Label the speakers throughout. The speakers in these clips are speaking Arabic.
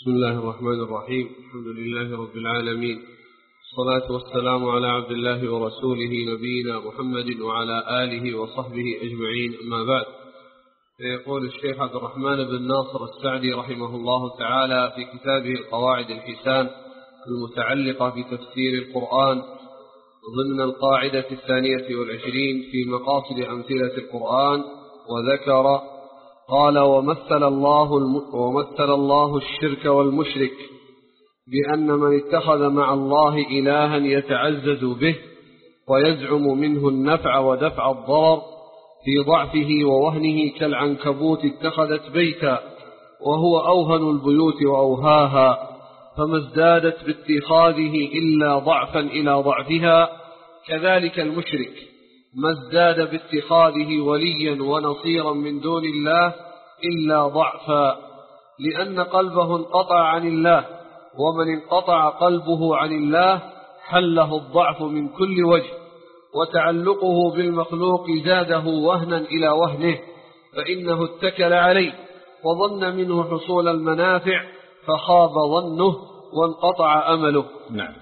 Speaker 1: بسم الله الرحمن الرحيم. الحمد لله رب العالمين. الصلاة والسلام على عبد الله ورسوله نبينا محمد وعلى آله وصحبه أجمعين. أما بعد فيقول الشيخ عبد الرحمن بن ناصر السعدي رحمه الله تعالى في كتابه القواعد الحسان المتعلقة بتفسير القرآن ضمن القاعدة الثانية والعشرين في مقاصد أمثلة القرآن وذكر قال ومثل الله ومثل الله الشرك والمشرك بأن من اتخذ مع الله إلها يتعزز به ويزعم منه النفع ودفع الضرر في ضعفه ووهنه كالعنكبوت اتخذت بيتا وهو أوهن البيوت وأوهاها فما ازدادت باتخاذه إلا ضعفا إلى ضعفها كذلك المشرك ما ازداد باتخاذه وليا ونصيرا من دون الله إلا ضعفا لأن قلبه انقطع عن الله ومن انقطع قلبه عن الله حله الضعف من كل وجه وتعلقه بالمخلوق زاده وهنا إلى وهنه فإنه اتكل عليه وظن منه حصول المنافع فخاب ظنه وانقطع أمله.
Speaker 2: نعم.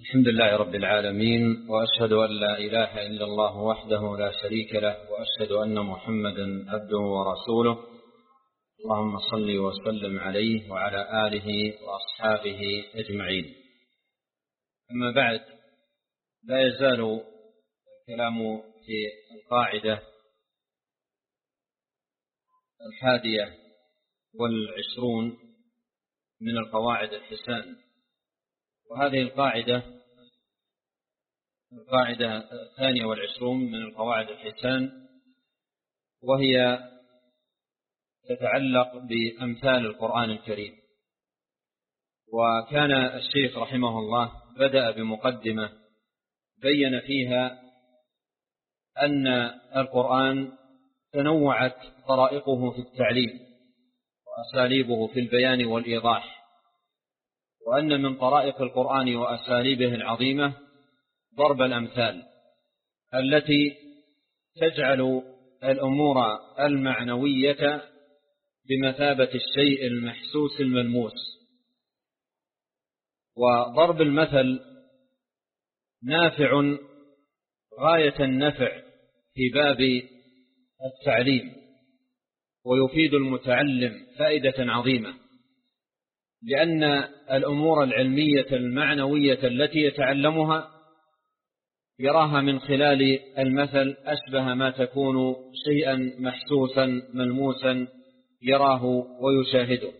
Speaker 2: الحمد لله رب العالمين وأشهد أن لا إله إلا الله وحده لا شريك له وأشهد أن محمدا عبده ورسوله. اللهم صل وسلم عليه وعلى آله وأصحابه أجمعين. أما بعد لا يزال الكلام في القاعدة الحادية والعشرون من القواعد الحسان. وهذه القاعدة القاعدة الثانية والعشرون من القواعد الحسان وهي تتعلق بأمثال القرآن الكريم. وكان الشيخ رحمه الله بدأ بمقدمة بين فيها أن القرآن تنوعت طرائقه في التعليم وأساليبه في البيان والإيضاح. وأن من طرائق القرآن وأساليبه العظيمة ضرب الأمثال التي تجعل الأمور المعنوية بمثابة الشيء المحسوس الملموس. وضرب المثل نافع غاية النفع في باب التعليم ويفيد المتعلم فائدة عظيمة. لأن الأمور العلمية المعنوية التي يتعلمها يراها من خلال المثل أشبه ما تكون شيئا محسوسا ملموسا يراه ويشاهده.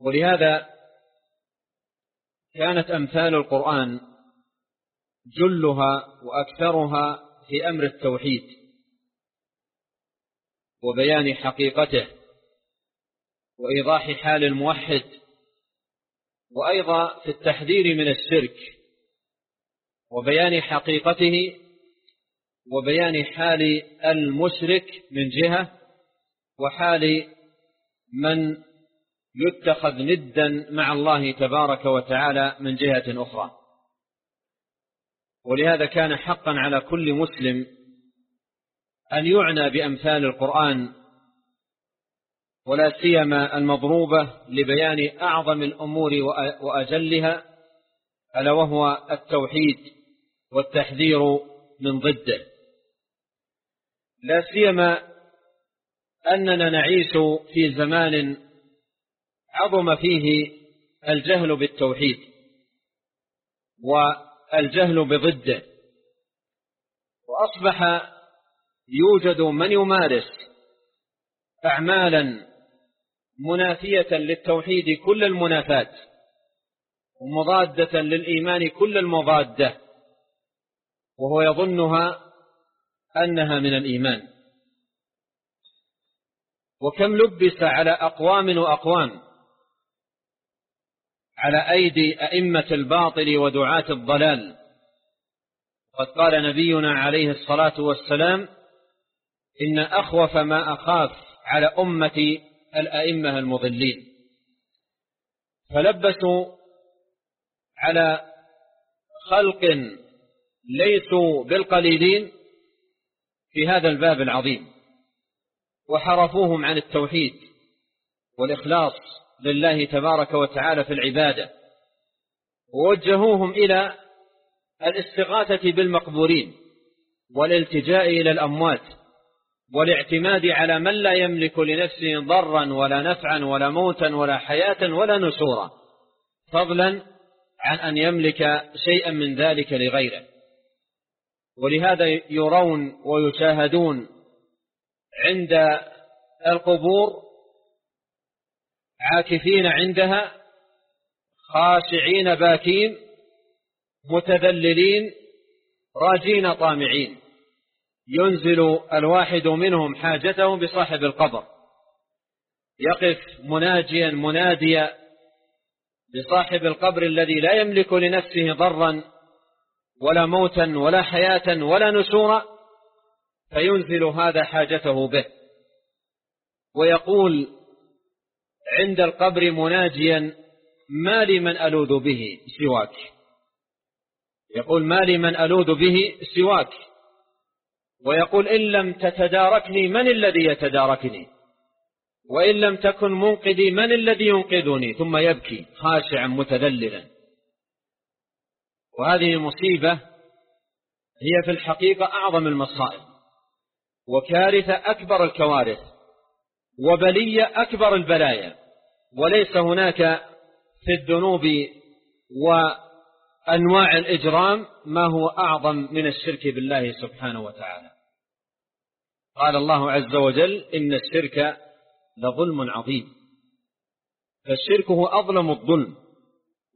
Speaker 2: ولهذا كانت أمثال القرآن جلها وأكثرها في أمر التوحيد وبيان حقيقته. وإيضاح حال الموحد وأيضا في التحذير من الشرك وبيان حقيقته وبيان حال المشرك من جهة وحال من يتخذ ندا مع الله تبارك وتعالى من جهة أخرى. ولهذا كان حقا على كل مسلم أن يعنى بأمثال القرآن ولا سيما المضروبة لبيان أعظم الأمور وأجلها ألا وهو التوحيد والتحذير من ضده. لا سيما أننا نعيش في زمان عظم فيه الجهل بالتوحيد والجهل بضده. وأصبح يوجد من يمارس أعمالا منافية للتوحيد كل المنافات ومضادة للإيمان كل المضادة وهو يظنها أنها من الإيمان. وكم لبس على أقوام وأقوام على أيدي أئمة الباطل ودعاة الضلال. قد قال نبينا عليه الصلاة والسلام إن أخوف ما أخاف على أمتي الأئمة المضلين. فلبسوا على خلق ليسوا بالقليلين في هذا الباب العظيم. وحرفوهم عن التوحيد والإخلاص لله تبارك وتعالى في العبادة. ووجهوهم إلى الاستغاثة بالمقبورين والالتجاء إلى الأموات. والاعتماد على من لا يملك لنفسه ضرا ولا نفعا ولا موتا ولا حياة ولا نشورا فضلا عن أن يملك شيئا من ذلك لغيره. ولهذا يرون ويشاهدون عند القبور عاكفين عندها خاشعين باكين متذللين راجين طامعين. ينزل الواحد منهم حاجته بصاحب القبر. يقف مناجيا مناديا بصاحب القبر الذي لا يملك لنفسه ضرا ولا موتا ولا حياة ولا نشورا فينزل هذا حاجته به. ويقول عند القبر مناجيا ما لي من ألوذ به سواك. يقول ما لي من ألوذ به سواك. ويقول إن لم تتداركني من الذي يتداركني؟ وإن لم تكن منقذي من الذي ينقذني؟ ثم يبكي خاشعا متذللا. وهذه مصيبة هي في الحقيقة أعظم المصائب وكارثة أكبر الكوارث وبلية أكبر البلايا. وليس هناك في الذنوب وأنواع الإجرام ما هو أعظم من الشرك بالله سبحانه وتعالى. قال الله عز وجل إن الشرك لظلم عظيم. فالشرك هو أظلم الظلم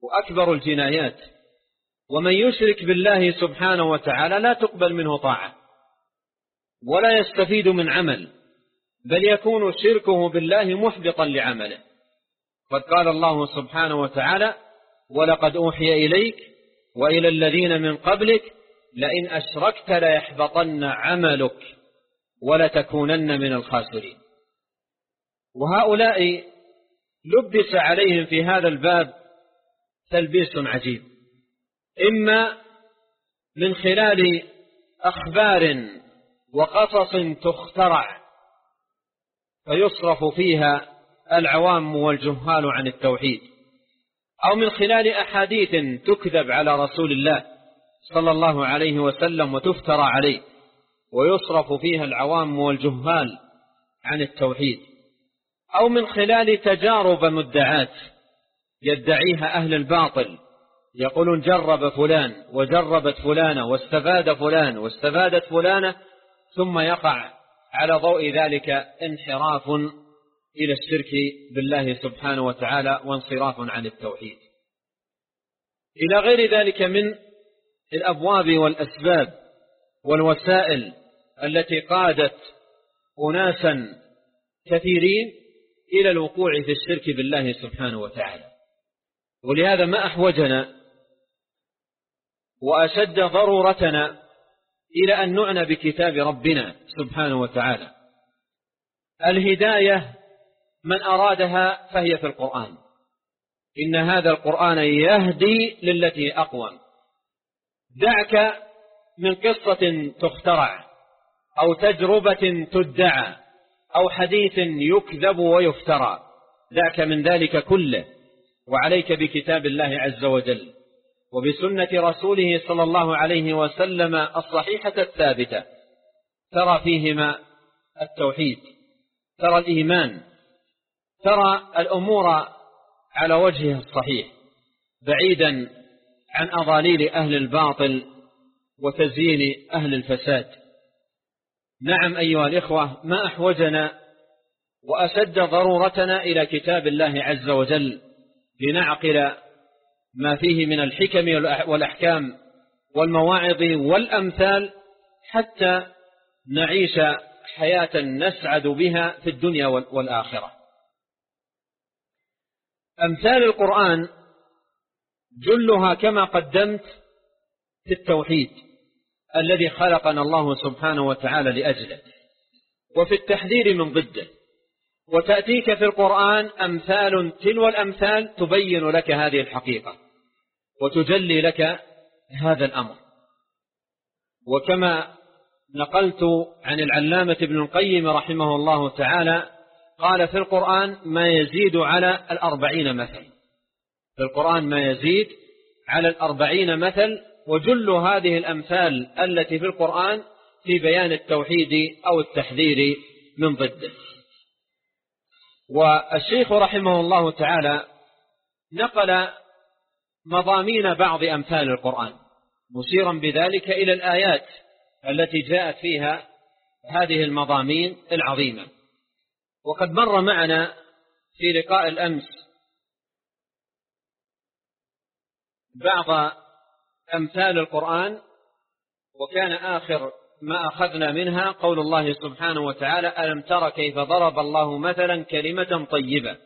Speaker 2: وأكبر الجنايات. ومن يشرك بالله سبحانه وتعالى لا تقبل منه طاعة ولا يستفيد من عمل بل يكون شركه بالله محبطا لعمله. قد قال الله سبحانه وتعالى ولقد أوحي إليك وإلى الذين من قبلك لئن أشركت ليحبطن عملك. ولتكونن من الخاسرين. وهؤلاء لبس عليهم في هذا الباب تلبيس عجيب. إما من خلال أخبار وقصص تخترع فيصرف فيها العوام والجهال عن التوحيد أو من خلال أحاديث تكذب على رسول الله صلى الله عليه وسلم وتفترى عليه. ويصرف فيها العوام والجهال عن التوحيد. أو من خلال تجارب مدعات يدعيها أهل الباطل. يقولون جرب فلان وجربت فلانة واستفاد فلان واستفادت فلانة ثم يقع على ضوء ذلك انحراف إلى الشرك بالله سبحانه وتعالى وانصراف عن التوحيد. إلى غير ذلك من الأبواب والأسباب والوسائل التي قادت أناسا كثيرين إلى الوقوع في الشرك بالله سبحانه وتعالى. ولهذا ما أحوجنا وأشد ضرورتنا إلى أن نعنى بكتاب ربنا سبحانه وتعالى. الهداية من أرادها فهي في القرآن. إن هذا القرآن يهدي للتي أقوم. دعك من قصة تخترع. أو تجربة تدعى أو حديث يكذب ويفترى. دعك من ذلك كله. وعليك بكتاب الله عز وجل وبسنة رسوله صلى الله عليه وسلم الصحيحة الثابتة. ترى فيهما التوحيد ترى الإيمان ترى الأمور على وجهها الصحيح بعيدا عن أضاليل أهل الباطل وتزيين أهل الفساد. نعم أيها الإخوة ما أحوجنا وأشد ضرورتنا إلى كتاب الله عز وجل لنعقل ما فيه من الحكم والأحكام والمواعظ والأمثال حتى نعيش حياة نسعد بها في الدنيا والآخرة. أمثال القرآن جلها كما قدمت في التوحيد. الذي خلقنا الله سبحانه وتعالى لأجله. وفي التحذير من ضده. وتأتيك في القرآن أمثال تلو الأمثال تبين لك هذه الحقيقة. وتجلي لك هذا الأمر. وكما نقلت عن العلامة ابن القيم رحمه الله تعالى قال في القرآن ما يزيد على الأربعين مثل. في القرآن ما يزيد على الأربعين مثل وجل هذه الأمثال التي في القرآن في بيان التوحيد أو التحذير من ضده. والشيخ رحمه الله تعالى نقل مضامين بعض أمثال القرآن مشيرا بذلك إلى الآيات التي جاءت فيها هذه المضامين العظيمة. وقد مر معنا في لقاء الأمس بعض أمثال القرآن وكان آخر ما أخذنا منها قول الله سبحانه وتعالى ألم تر كيف ضرب الله مثلا كلمة طيبة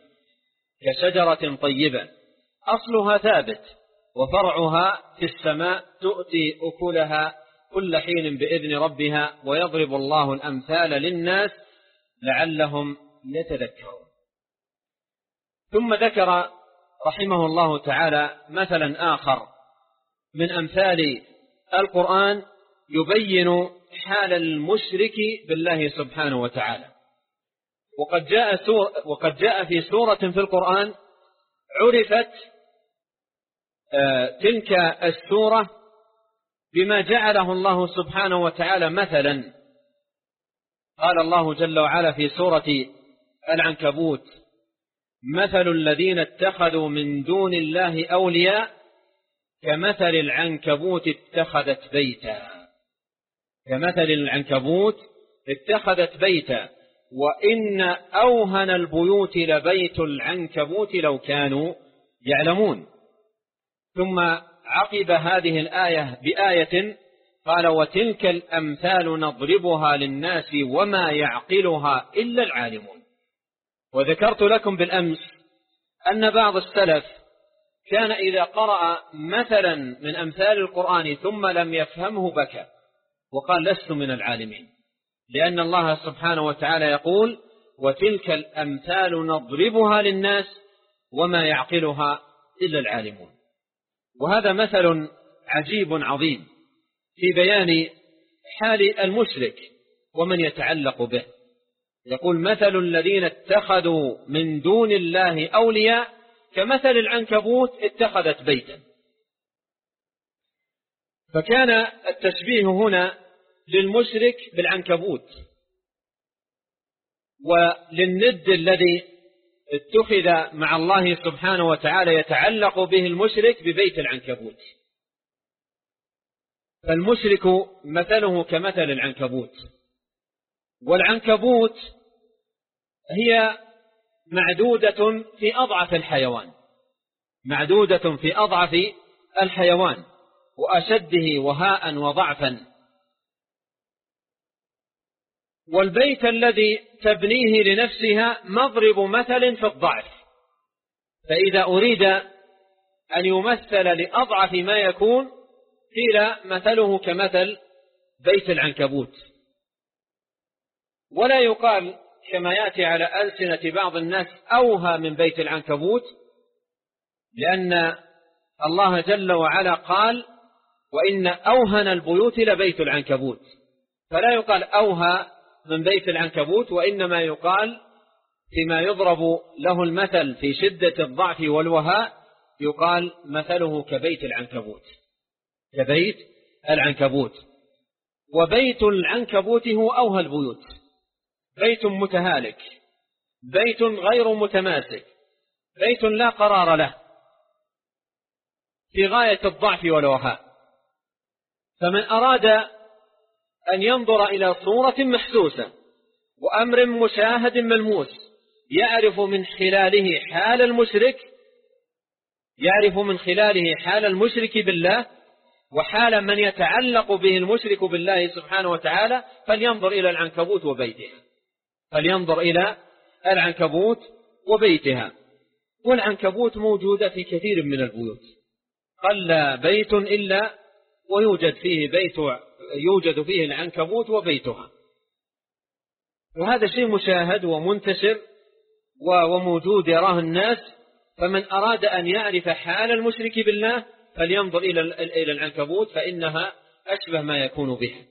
Speaker 2: كشجرة طيبة؟ أصلها ثابت وفرعها في السماء تؤتي أكلها كل حين بإذن ربها ويضرب الله الأمثال للناس لعلهم يتذكرون. ثم ذكر رحمه الله تعالى مثلا آخر من أمثال القرآن يبين حال المشرك بالله سبحانه وتعالى. وقد جاء, سور وقد جاء في سورة في القرآن عرفت آه، تلك السورة بما جعله الله سبحانه وتعالى مثلا. قال الله جل وعلا في سورة العنكبوت مثل الذين اتخذوا من دون الله أولياء كمثل العنكبوت اتخذت بيتا. كمثل العنكبوت اتخذت بيتا. وإن أوهن البيوت لبيت العنكبوت لو كانوا يعلمون. ثم عقب هذه الآية بآية قال وتلك الأمثال نضربها للناس وما يعقلها إلا العالمون. وذكرت لكم بالأمس أن بعض السلف كان إذا قرأ مثلا من أمثال القرآن ثم لم يفهمه بكى وقال لست من العالمين. لأن الله سبحانه وتعالى يقول وتلك الأمثال نضربها للناس وما يعقلها إلا العالمون. وهذا مثل عجيب عظيم في بيان حال المشرك ومن يتعلق به. يقول مثل الذين اتخذوا من دون الله أولياء كمثل العنكبوت اتخذت بيتا. فكان التشبيه هنا للمشرك بالعنكبوت وللند الذي اتخذ مع الله سبحانه وتعالى يتعلق به المشرك ببيت العنكبوت. فالمشرك مثله كمثل العنكبوت. والعنكبوت هي معدودة في أضعف الحيوان. معدودة في أضعف الحيوان. وأشده وهاء وضعفا. والبيت الذي تبنيه لنفسها مضرب مثل في الضعف. فإذا أريد أن يمثل لأضعف ما يكون قيل مثله كمثل بيت العنكبوت. ولا يقال كما يأتي على ألسنة بعض الناس أوهى من بيت العنكبوت لأن الله جل وعلا قال وإن أوهن البيوت لبيت العنكبوت فلا يقال أوهى من بيت العنكبوت وإنما يقال فيما يضرب له المثل في شدة الضعف والوهاء يقال مثله كبيت العنكبوت. كبيت العنكبوت. وبيت العنكبوت هو أوهى البيوت. بيت متهالك بيت غير متماسك بيت لا قرار له. في غاية الضعف والوهاء. فمن أراد أن ينظر إلى صورة محسوسة وأمر مشاهد ملموس يعرف من خلاله حال المشرك يعرف من خلاله حال المشرك بالله وحال من يتعلق به المشرك بالله سبحانه وتعالى فلينظر إلى العنكبوت وبيتها. فلينظر إلى العنكبوت وبيتها. والعنكبوت موجودة في كثير من البيوت. قل بيت إلا ويوجد فيه بيت يوجد فيه العنكبوت وبيتها. وهذا شيء مشاهد ومنتشر وموجود يراه الناس. فمن أراد أن يعرف حال المشرك بالله فلينظر إلى العنكبوت فإنها أشبه ما يكون بها.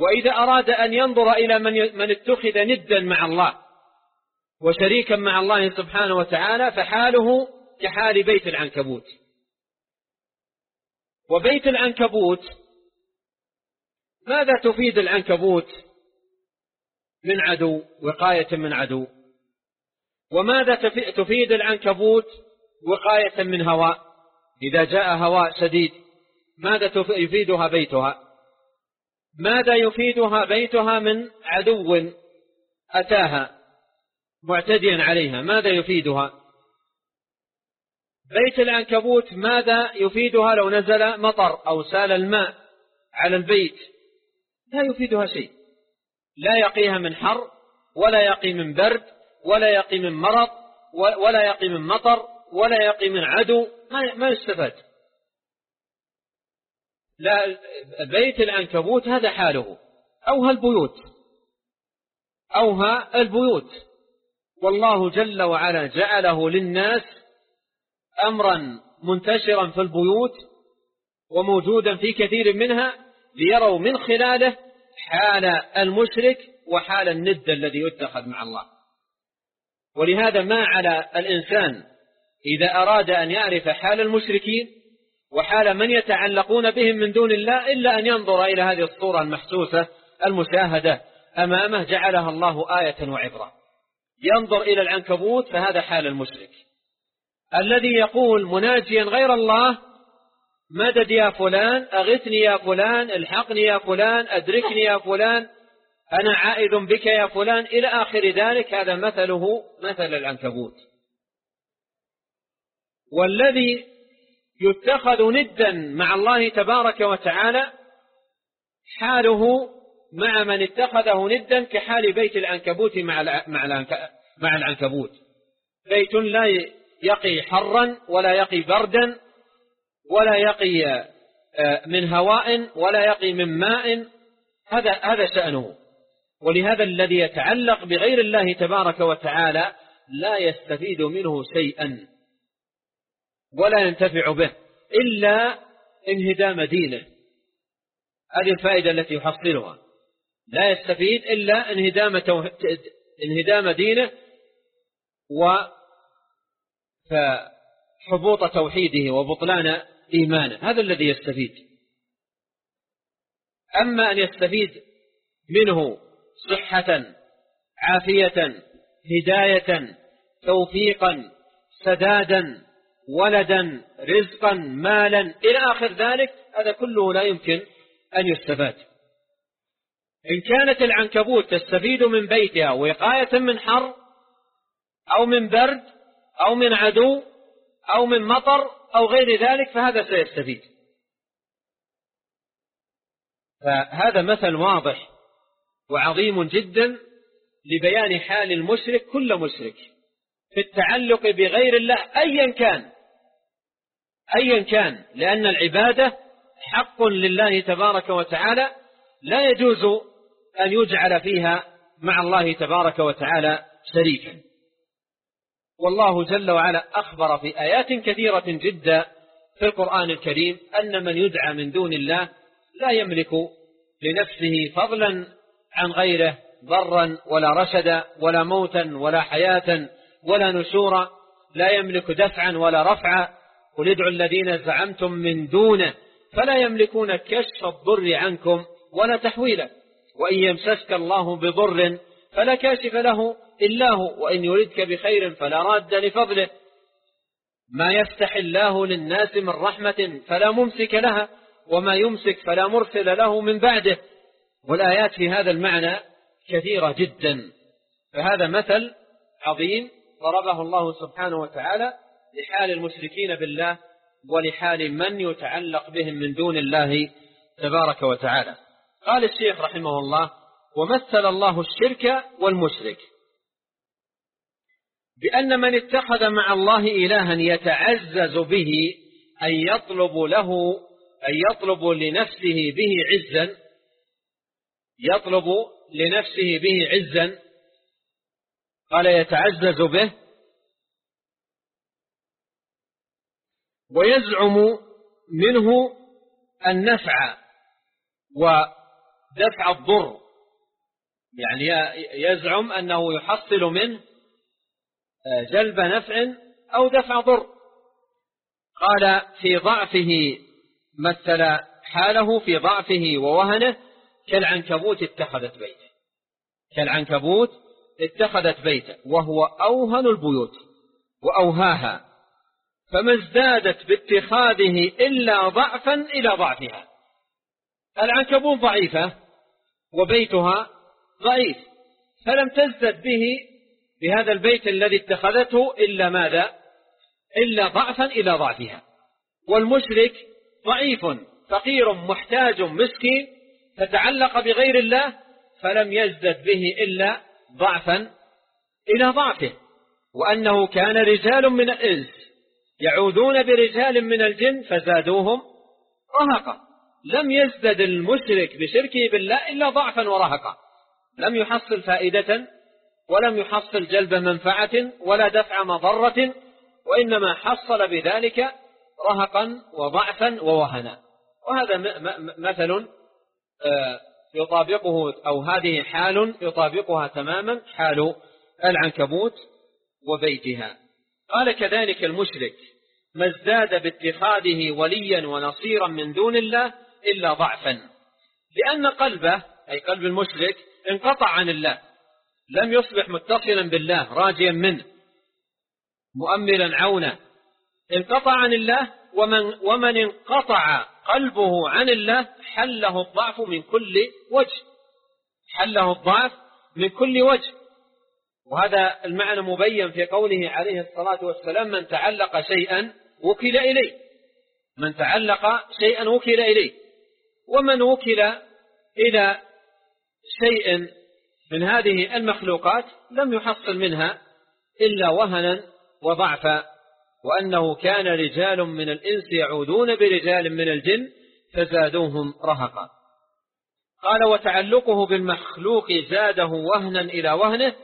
Speaker 2: وإذا أراد أن ينظر إلى من من اتخذ ندا مع الله وشريكا مع الله سبحانه وتعالى فحاله كحال بيت العنكبوت. وبيت العنكبوت ماذا تفيد العنكبوت من عدو وقاية من عدو؟ وماذا تفيد العنكبوت وقاية من هواء؟ إذا جاء هواء شديد ماذا يفيدها بيتها؟ ماذا يفيدها بيتها من عدو أتاها معتديا عليها؟ ماذا يفيدها؟ بيت العنكبوت ماذا يفيدها لو نزل مطر أو سال الماء على البيت؟ لا يفيدها شيء. لا يقيها من حر ولا يقي من برد ولا يقي من مرض ولا يقي من مطر ولا يقي من عدو ما يستفاد. لا بيت العنكبوت هذا حاله. أوها البيوت. أوها البيوت. والله جل وعلا جعله للناس أمرا منتشرا في البيوت وموجودا في كثير منها ليروا من خلاله حال المشرك وحال الند الذي يتخذ مع الله. ولهذا ما على الإنسان إذا أراد أن يعرف حال المشركين وحال من يتعلقون بهم من دون الله إلا أن ينظر إلى هذه الصورة المحسوسة المشاهدة أمامه جعلها الله آية وعبرة. ينظر إلى العنكبوت فهذا حال المشرك. الذي يقول مناجيا غير الله مدد يا فلان أغثني يا فلان الحقني يا فلان أدركني يا فلان أنا عائد بك يا فلان إلى آخر ذلك هذا مثله مثل العنكبوت. والذي يتخذ ندا مع الله تبارك وتعالى حاله مع من اتخذه ندا كحال بيت العنكبوت مع مع العنكبوت. بيت لا يقي حرا ولا يقي بردا ولا يقي آه، من هواء ولا يقي من ماء. هذا هذا شأنه. ولهذا الذي يتعلق بغير الله تبارك وتعالى لا يستفيد منه شيئا. ولا ينتفع به إلا انهدام دينه. هذه الفائدة التي يحصلها. لا يستفيد إلا انهدام, انهدام دينه وحبوط توحيده وبطلان إيمانه. هذا الذي يستفيد. أما أن يستفيد منه صحة عافية هداية توفيقا سدادا ولدا رزقا مالا إلى آخر ذلك هذا كله لا يمكن أن يستفاد. إن كانت العنكبوت تستفيد من بيتها وقاية من حر أو من برد أو من عدو أو من مطر أو غير ذلك فهذا سيستفيد. فهذا مثل واضح وعظيم جدا لبيان حال المشرك كل مشرك في التعلق بغير الله أيا كان. أيا كان لأن العبادة حق لله تبارك وتعالى لا يجوز أن يجعل فيها مع الله تبارك وتعالى شريكا. والله جل وعلا أخبر في آيات كثيرة جدا في القرآن الكريم أن من يدعى من دون الله لا يملك لنفسه فضلا عن غيره ضرا ولا رشدا ولا موتا ولا حياة ولا نشورا لا يملك دفعا ولا رفعا. قل ادعوا الذين زعمتم من دونه فلا يملكون كشف الضر عنكم ولا تحويله. وإن يمسسك الله بضر فلا كاشف له إلا هو وإن يردك بخير فلا راد لفضله. ما يفتح الله للناس من رحمة فلا ممسك لها وما يمسك فلا مرسل له من بعده. والآيات في هذا المعنى كثيرة جدا. فهذا مثل عظيم ضربه الله سبحانه وتعالى لحال المشركين بالله ولحال من يتعلق بهم من دون الله تبارك وتعالى. قال الشيخ رحمه الله ومثل الله الشرك والمشرك بأن من اتخذ مع الله إلها يتعزز به أن يطلب له أن يطلب لنفسه به عزا يطلب لنفسه به عزا قال يتعزز به ويزعم منه النفع دفع الضر. يعني يزعم أنه يحصل منه آه، جلب نفع أو دفع ضر. قال في ضعفه مثل حاله في ضعفه ووهنه كالعنكبوت اتخذت بيته. كالعنكبوت اتخذت بيته وهو أوهن البيوت وأوهاها. فما ازدادت باتخاذه إلا ضعفا إلى ضعفها. العنكبوت ضعيفة وبيتها ضعيف فلم تزدد به بهذا البيت الذي اتخذته إلا ماذا؟ إلا ضعفا إلى ضعفها. والمشرك ضعيف فقير محتاج مسكين فتعلق بغير الله فلم يزدد به إلا ضعفا إلى ضعفه. وأنه كان رجال من الإنس. يعودون برجال من الجن فزادوهم رهقا. لم يزدد المشرك بشركه بالله إلا ضعفا ورهقا. لم يحصل فائدة ولم يحصل جلب منفعة ولا دفع مضرة وإنما حصل بذلك رهقا وضعفا ووهنا. وهذا مثل آه، يطابقه أو هذه حال يطابقها تماما حال العنكبوت وبيتها. قال كذلك المشرك ما ازداد باتخاذه وليا ونصيرا من دون الله إلا ضعفا. لأن قلبه أي قلب المشرك انقطع عن الله لم يصبح متصلا بالله راجيا منه مؤملا عونا انقطع عن الله ومن, ومن انقطع قلبه عن الله حله الضعف من كل وجه حله الضعف من كل وجه. وهذا المعنى مبين في قوله عليه الصلاة والسلام من تعلق شيئا وكل إليه. من تعلق شيئا وكل إليه. ومن وكل إلى شيء من هذه المخلوقات لم يحصل منها إلا وهنا وضعفا. وأنه كان رجال من الإنس يعودون برجال من الجن فزادوهم رهقا. قال وتعلقه بالمخلوق زاده وهنا إلى وهنه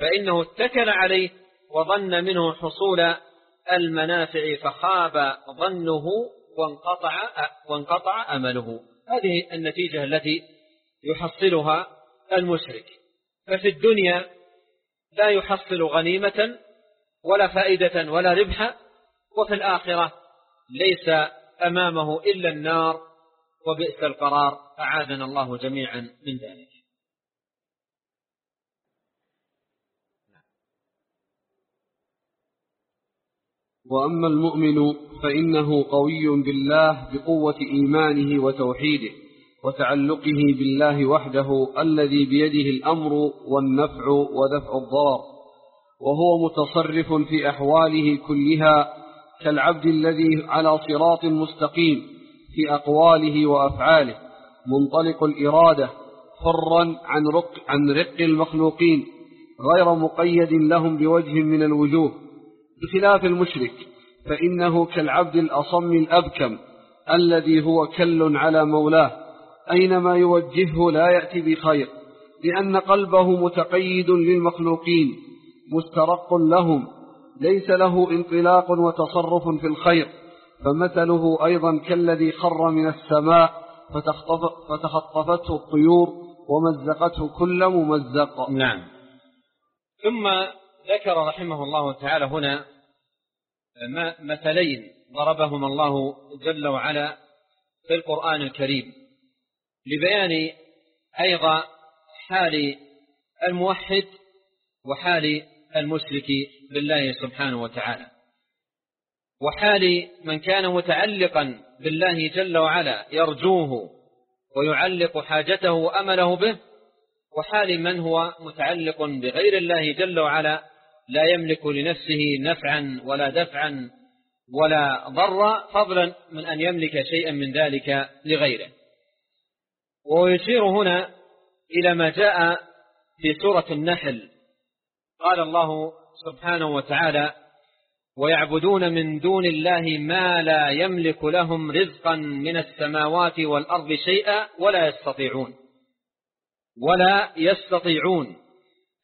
Speaker 2: فإنه اتكل عليه وظن منه حصول المنافع فخاب ظنه وانقطع, وانقطع أمله. هذه النتيجة التي يحصلها المشرك. ففي الدنيا لا يحصل غنيمة ولا فائدة ولا ربحا وفي الآخرة ليس أمامه إلا النار وبئس القرار. أعاذنا الله جميعا من ذلك.
Speaker 1: وأما المؤمن فإنه قوي بالله بقوة إيمانه وتوحيده وتعلقه بالله وحده الذي بيده الأمر والنفع ودفع الضرر وهو متصرف في أحواله كلها كالعبد الذي على صراط مستقيم في أقواله وأفعاله منطلق الإرادة فرا عن رق, عن رق المخلوقين غير مقيد لهم بوجه من الوجوه. بخلاف المشرك فإنه كالعبد الأصم الأبكم الذي هو كل على مولاه أينما يوجهه لا يأتي بخير لأن قلبه متقيد للمخلوقين مسترق لهم ليس له انطلاق وتصرف في الخير فمثله أيضا كالذي خر من السماء فتخطفته الطيور ومزقته كل ممزق.
Speaker 2: نعم. ثم ذكر رحمه الله تعالى هنا مثلين ضربهما الله جل وعلا في القرآن الكريم لبيان أيضا حال الموحد وحال المشرك بالله سبحانه وتعالى وحال من كان متعلقا بالله جل وعلا يرجوه ويعلق حاجته وأمله به وحال من هو متعلق بغير الله جل وعلا لا يملك لنفسه نفعا ولا دفعا ولا ضرا فضلا من أن يملك شيئا من ذلك لغيره. ويشير هنا إلى ما جاء في سورة النحل. قال الله سبحانه وتعالى ويعبدون من دون الله ما لا يملك لهم رزقا من السماوات والأرض شيئا ولا يستطيعون. ولا يستطيعون.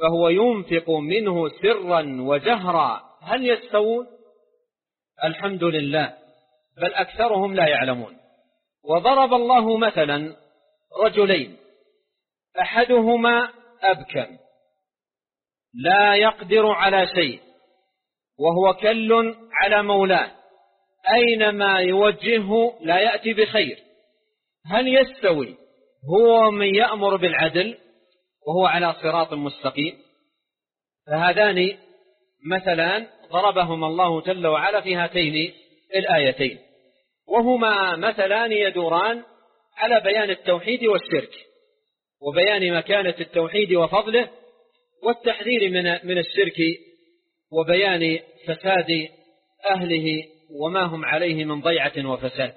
Speaker 2: فهو ينفق منه سرا وجهرا. هل يستوون؟ الحمد لله بل أكثرهم لا يعلمون. وضرب الله مثلا رجلين أحدهما أبكم لا يقدر على شيء وهو كل على مولاه. أينما يوجهه لا يأتي بخير. هل يستوي؟ هو من يأمر بالعدل؟ وهو على صراط مستقيم. فهذان مثلان ضربهما الله جل وعلا في هاتين الآيتين. وهما مثلان يدوران على بيان التوحيد والشرك وبيان مكانة التوحيد وفضله والتحذير من من الشرك وبيان فساد أهله وما هم عليه من ضيعة وفساد.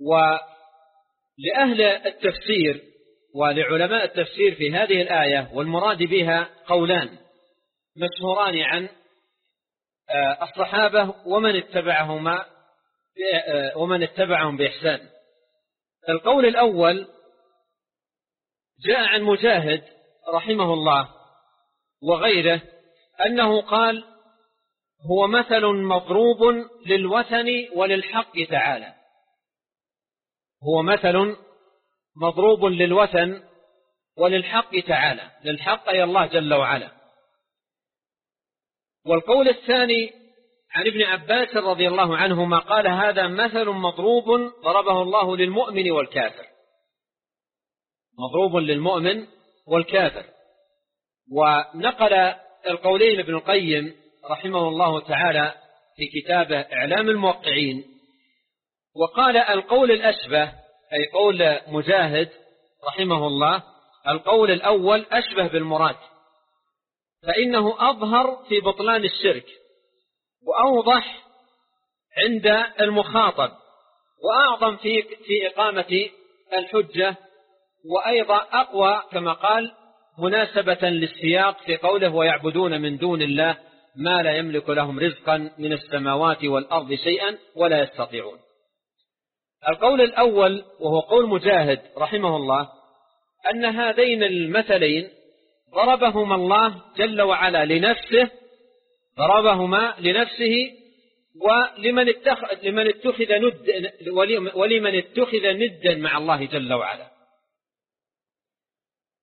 Speaker 2: ولأهل التفسير ولعلماء التفسير في هذه الآية والمراد بها قولان مشهوران عن آه، الصحابة ومن اتبعهما آه، ومن اتبعهم بإحسان. القول الأول جاء عن مجاهد رحمه الله وغيره أنه قال هو مثل مضروب للوثن وللحق تعالى. هو مثل مضروب للوثن وللحق تعالى للحق أي الله جل وعلا. والقول الثاني عن ابن عباس رضي الله عنهما قال هذا مثل مضروب ضربه الله للمؤمن والكافر. مضروب للمؤمن والكافر. ونقل القولين ابن القيم رحمه الله تعالى في كتابه إعلام الموقعين وقال القول الأشبه أي قول مجاهد رحمه الله القول الأول أشبه بالمراد فإنه أظهر في بطلان الشرك وأوضح عند المخاطب وأعظم في في إقامة الحجة وأيضا أقوى كما قال مناسبة للسياق في قوله ويعبدون من دون الله ما لا يملك لهم رزقا من السماوات والأرض شيئا ولا يستطيعون القول الأول وهو قول مجاهد رحمه الله أن هذين المثلين ضربهما الله جل وعلا لنفسه ضربهما لنفسه ولمن اتخذ لمن اتخذ ند ولمن اتخذ ندا مع الله جل وعلا.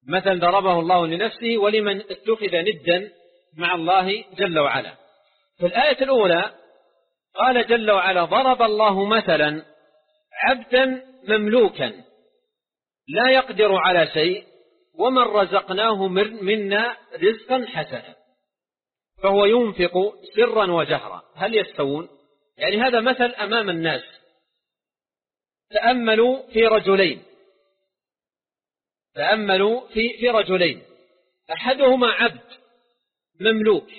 Speaker 2: مثل ضربه الله لنفسه ولمن اتخذ ندا مع الله جل وعلا. في الآية الأولى قال جل وعلا ضرب الله مثلا عبدا مملوكا لا يقدر على شيء ومن رزقناه منا رزقا حسنا. فهو ينفق سرا وجهرا. هل يستوون؟ يعني هذا مثل أمام الناس. تأملوا في رجلين. تأملوا في في رجلين. أحدهما عبد مملوك.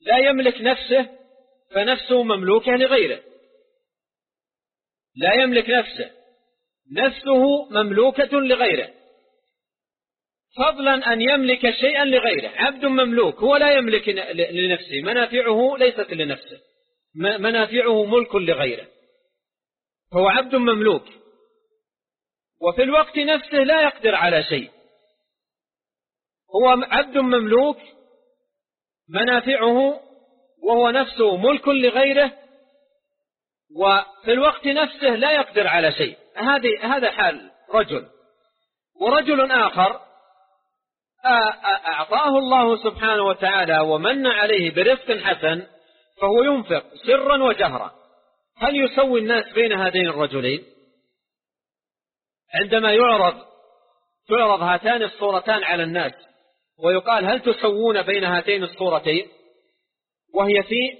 Speaker 2: لا يملك نفسه فنفسه مملوكة لغيره. لا يملك نفسه. نفسه مملوكة لغيره. فضلا أن يملك شيئا لغيره. عبد مملوك هو لا يملك لنفسه. منافعه ليست لنفسه. منافعه ملك لغيره. هو عبد مملوك. وفي الوقت نفسه لا يقدر على شيء. هو عبد مملوك منافعه وهو نفسه ملك لغيره وفي الوقت نفسه لا يقدر على شيء. هذه هذا حال رجل. ورجل آخر أعطاه الله سبحانه وتعالى ومن عليه برزق حسن فهو ينفق سرا وجهرا. هل يسوي الناس بين هذين الرجلين؟ عندما يعرض تعرض هاتان الصورتان على الناس ويقال هل تسوون بين هاتين الصورتين؟ وهي في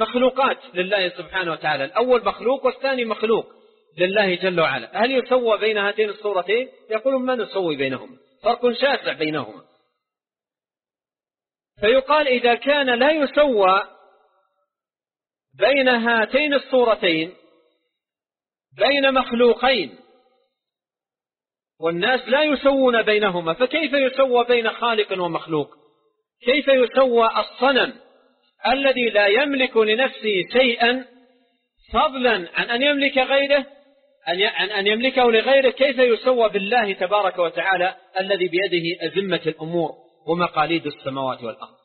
Speaker 2: مخلوقات لله سبحانه وتعالى. الأول مخلوق والثاني مخلوق لله جل وعلا. هل يسوى بين هاتين الصورتين؟ يقولون ما نسوي بينهما. فرق شاسع بينهما. فيقال إذا كان لا يسوى بين هاتين الصورتين بين مخلوقين والناس لا يسوون بينهما فكيف يسوى بين خالق ومخلوق؟ كيف يسوى الصنم؟ الذي لا يملك لنفسه شيئا فضلا عن أن يملك غيره عن أن يملكه لغيره كيف يسوى بالله تبارك وتعالى الذي بيده أزمة الأمور ومقاليد السماوات والأرض؟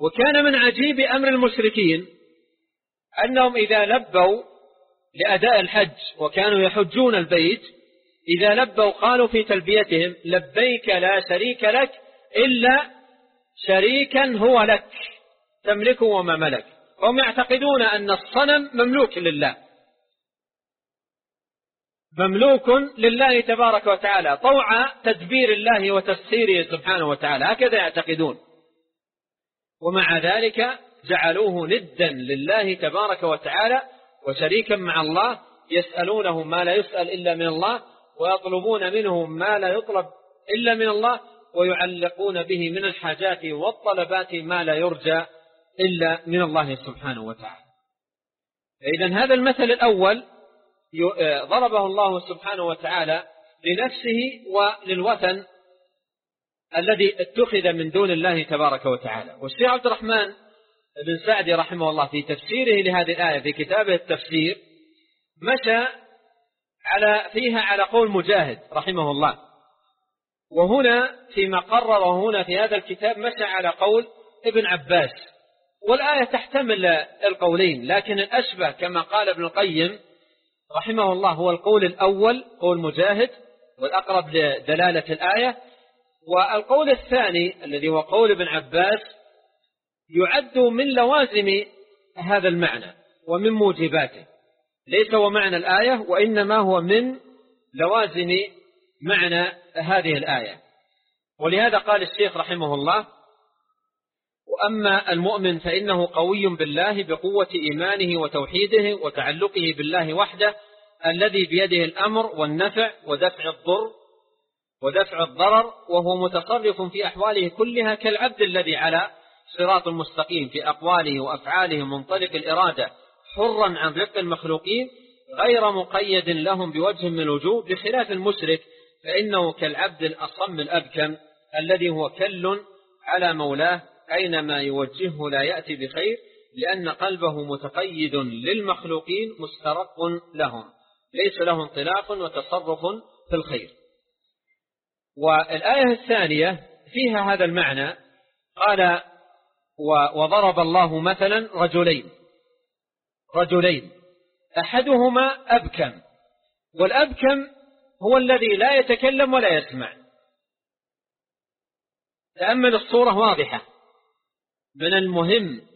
Speaker 2: وكان من عجيب أمر المشركين أنهم إذا لبوا لأداء الحج وكانوا يحجون البيت إذا لبوا قالوا في تلبيتهم لبيك لا شريك لك إلا شريكا هو لك تملكه وما ملك. هم يعتقدون أن الصنم مملوك لله. مملوك لله تبارك وتعالى. طوع تدبير الله وتسخيره سبحانه وتعالى. هكذا يعتقدون. ومع ذلك جعلوه ندا لله تبارك وتعالى وشريكا مع الله يسألونه ما لا يسأل إلا من الله ويطلبون منه ما لا يطلب إلا من الله ويعلقون به من الحاجات والطلبات ما لا يرجى إلا من الله سبحانه وتعالى. إذا هذا المثل الأول آه، ضربه الله سبحانه وتعالى لنفسه وللوثن الذي اتخذ من دون الله تبارك وتعالى. والشيخ عبد الرحمن بن سعدي رحمه الله في تفسيره لهذه الآية في كتابه التفسير مشى على فيها على قول مجاهد رحمه الله. وهنا فيما قرر هنا في هذا الكتاب مشى على قول ابن عباس. والآية تحتمل القولين لكن الأشبه كما قال ابن القيم رحمه الله هو القول الأول قول مجاهد والأقرب لدلالة الآية. والقول الثاني الذي هو قول ابن عباس يعد من لوازم هذا المعنى ومن موجباته. ليس هو معنى الآية وإنما هو من لوازم معنى هذه الآية. ولهذا قال الشيخ رحمه الله وأما المؤمن فإنه قوي بالله بقوة إيمانه وتوحيده وتعلقه بالله وحده الذي بيده الأمر والنفع ودفع الضر ودفع الضرر وهو متصرف في أحواله كلها كالعبد الذي على صراط مستقيم في أقواله وأفعاله منطلق الإرادة حرا عن رق المخلوقين غير مقيد لهم بوجه من الوجوه بخلاف المشرك فإنه كالعبد الأصم الأبكم الذي هو كل على مولاه أينما يوجهه لا يأتي بخير لأن قلبه متقيد للمخلوقين مسترق لهم ليس له انطلاق وتصرف في الخير. والآية الثانية فيها هذا المعنى قال وضرب الله مثلا رجلين رجلين أحدهما أبكم والأبكم هو الذي لا يتكلم ولا يسمع. تأمل الصورة واضحة. من المهم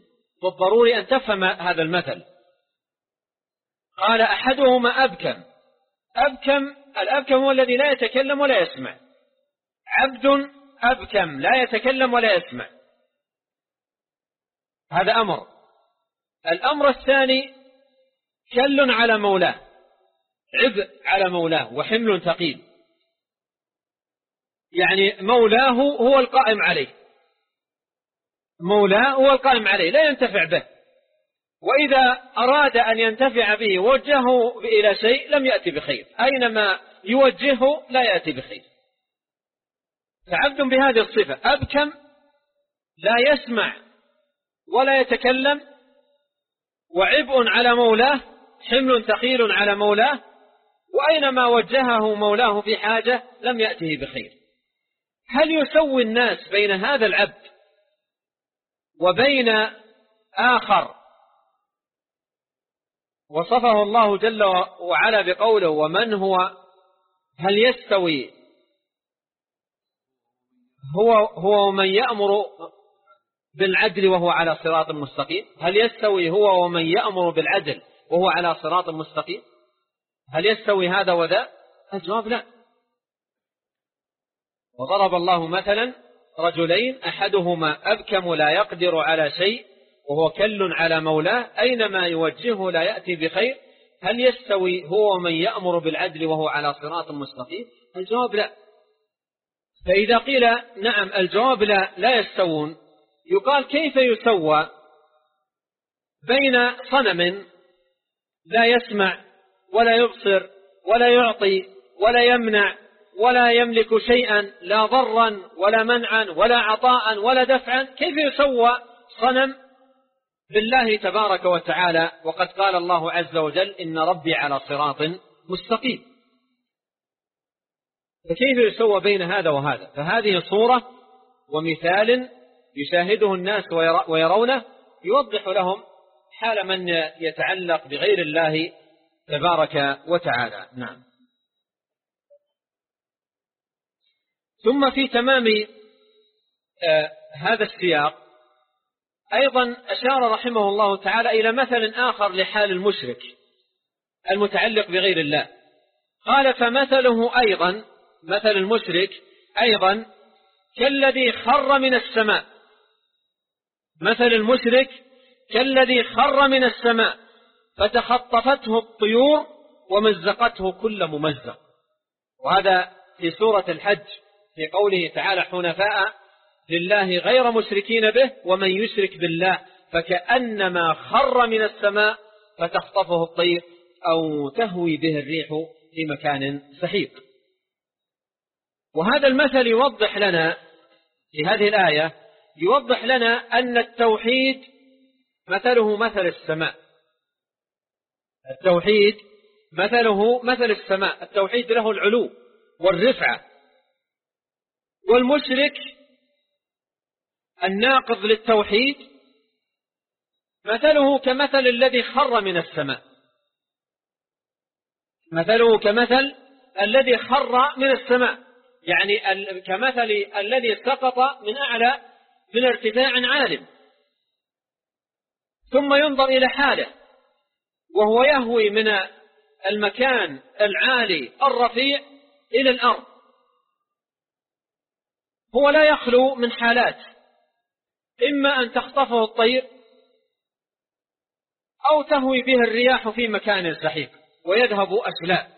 Speaker 2: والضروري أن تفهم هذا المثل. قال أحدهما أبكم. أبكم الأبكم هو الذي لا يتكلم ولا يسمع. عبد أبكم لا يتكلم ولا يسمع. هذا أمر. الأمر الثاني كل على مولاه. عبء على مولاه وحمل ثقيل. يعني مولاه هو القائم عليه. مولاه هو القائم عليه لا ينتفع به. وإذا أراد أن ينتفع به وجهه إلى شيء لم يأتي بخير. أينما يوجهه لا يأتي بخير. فعبد بهذه الصفة. أبكم لا يسمع ولا يتكلم وعبء على مولاه حمل ثقيل على مولاه وأينما وجهه مولاه في حاجة لم يأته بخير. هل يسوي الناس بين هذا العبد وبين آخر وصفه الله جل وعلا بقوله ومن هو هل يستوي؟ هو هو من يأمر بالعدل وهو على صراط مستقيم. هل يستوي هو ومن يأمر بالعدل وهو على صراط مستقيم؟ هل يستوي هذا وذا؟ الجواب لا. وضرب الله مثلا رجلين أحدهما أبكم لا يقدر على شيء وهو كل على مولاه أينما يوجهه لا يأتي بخير. هل يستوي هو من يأمر بالعدل وهو على صراط مستقيم؟ الجواب لا. فإذا قيل نعم الجواب لا لا يستوون. يقال كيف يسوى؟ بين صنم لا يسمع ولا يبصر ولا يعطي ولا يمنع ولا يملك شيئا لا ضرا ولا منعا ولا عطاء ولا دفعا. كيف يسوى صنم بالله تبارك وتعالى؟ وقد قال الله عز وجل إن ربي على صراط مستقيم. فكيف يسوى بين هذا وهذا؟ فهذه صورة ومثال يشاهده الناس ويرونه يوضح لهم حال من يتعلق بغير الله تبارك وتعالى. نعم. ثم في تمام آه هذا السياق أيضا أشار رحمه الله تعالى إلى مثل آخر لحال المشرك المتعلق بغير الله. قال فمثله أيضا مثل المشرك أيضا كالذي خر من السماء. مثل المشرك كالذي خر من السماء. فتخطفته الطيور ومزقته كل ممزق. وهذا في سورة الحج في قوله تعالى حنفاء لله غير مشركين به ومن يشرك بالله فكأنما خر من السماء فتخطفه الطير أو تهوي به الريح في مكان سحيق. وهذا المثل يوضح لنا في هذه الآية يوضح لنا أن التوحيد مثله مثل السماء. التوحيد مثله مثل السماء التوحيد له العلو والرفعة. والمشرك الناقض للتوحيد مثله كمثل الذي خر من السماء. مثله كمثل الذي خر من السماء يعني كمثل الذي سقط من أعلى من ارتفاع عالم. ثم ينظر إلى حاله. وهو يهوي من المكان العالي الرفيع إلى الأرض. هو لا يخلو من حالات إما أن تخطفه الطير أو تهوي به الرياح في مكان سحيق ويذهب أسلاء.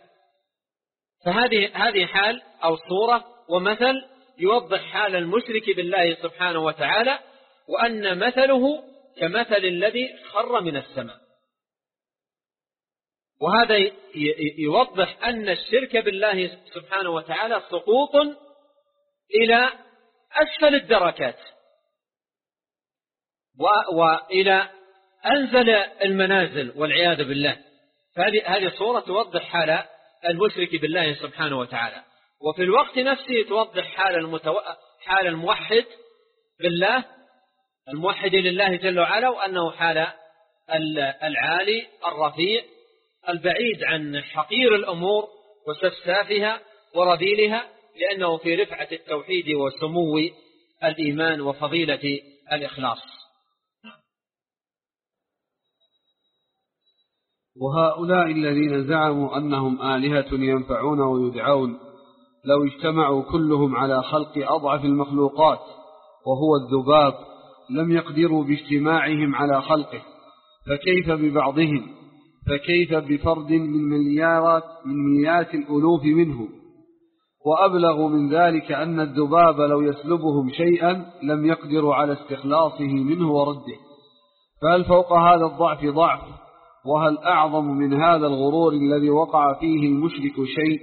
Speaker 2: فهذه هذه حال أو صورة ومثل يوضح حال المشرك بالله سبحانه وتعالى وأن مثله كمثل الذي خر من السماء. وهذا يوضح أن الشرك بالله سبحانه وتعالى سقوط إلى أسفل الدركات وإلى أنزل المنازل والعياذ بالله. فهذه هذه صورة توضح حال المشرك بالله سبحانه وتعالى. وفي الوقت نفسه توضح حال المتو... حال الموحد بالله الموحد لله جل وعلا وأنه حال العالي الرفيع البعيد عن حقير الأمور وسفسافها ورذيلها لأنه في رفعة التوحيد وسمو الإيمان وفضيلة الإخلاص.
Speaker 3: وهؤلاء الذين زعموا أنهم آلهة ينفعون ويدعون لو اجتمعوا كلهم على خلق أضعف المخلوقات وهو الذباب لم يقدروا باجتماعهم على خلقه فكيف ببعضهم؟ فكيف بفرد من مليارات من مئات الألوف منهم وأبلغ من ذلك أن الذباب لو يسلبهم شيئا لم يقدروا على استخلاصه منه ورده. فهل فوق هذا الضعف ضعف؟ وهل أعظم من هذا الغرور الذي وقع فيه المشرك شيء؟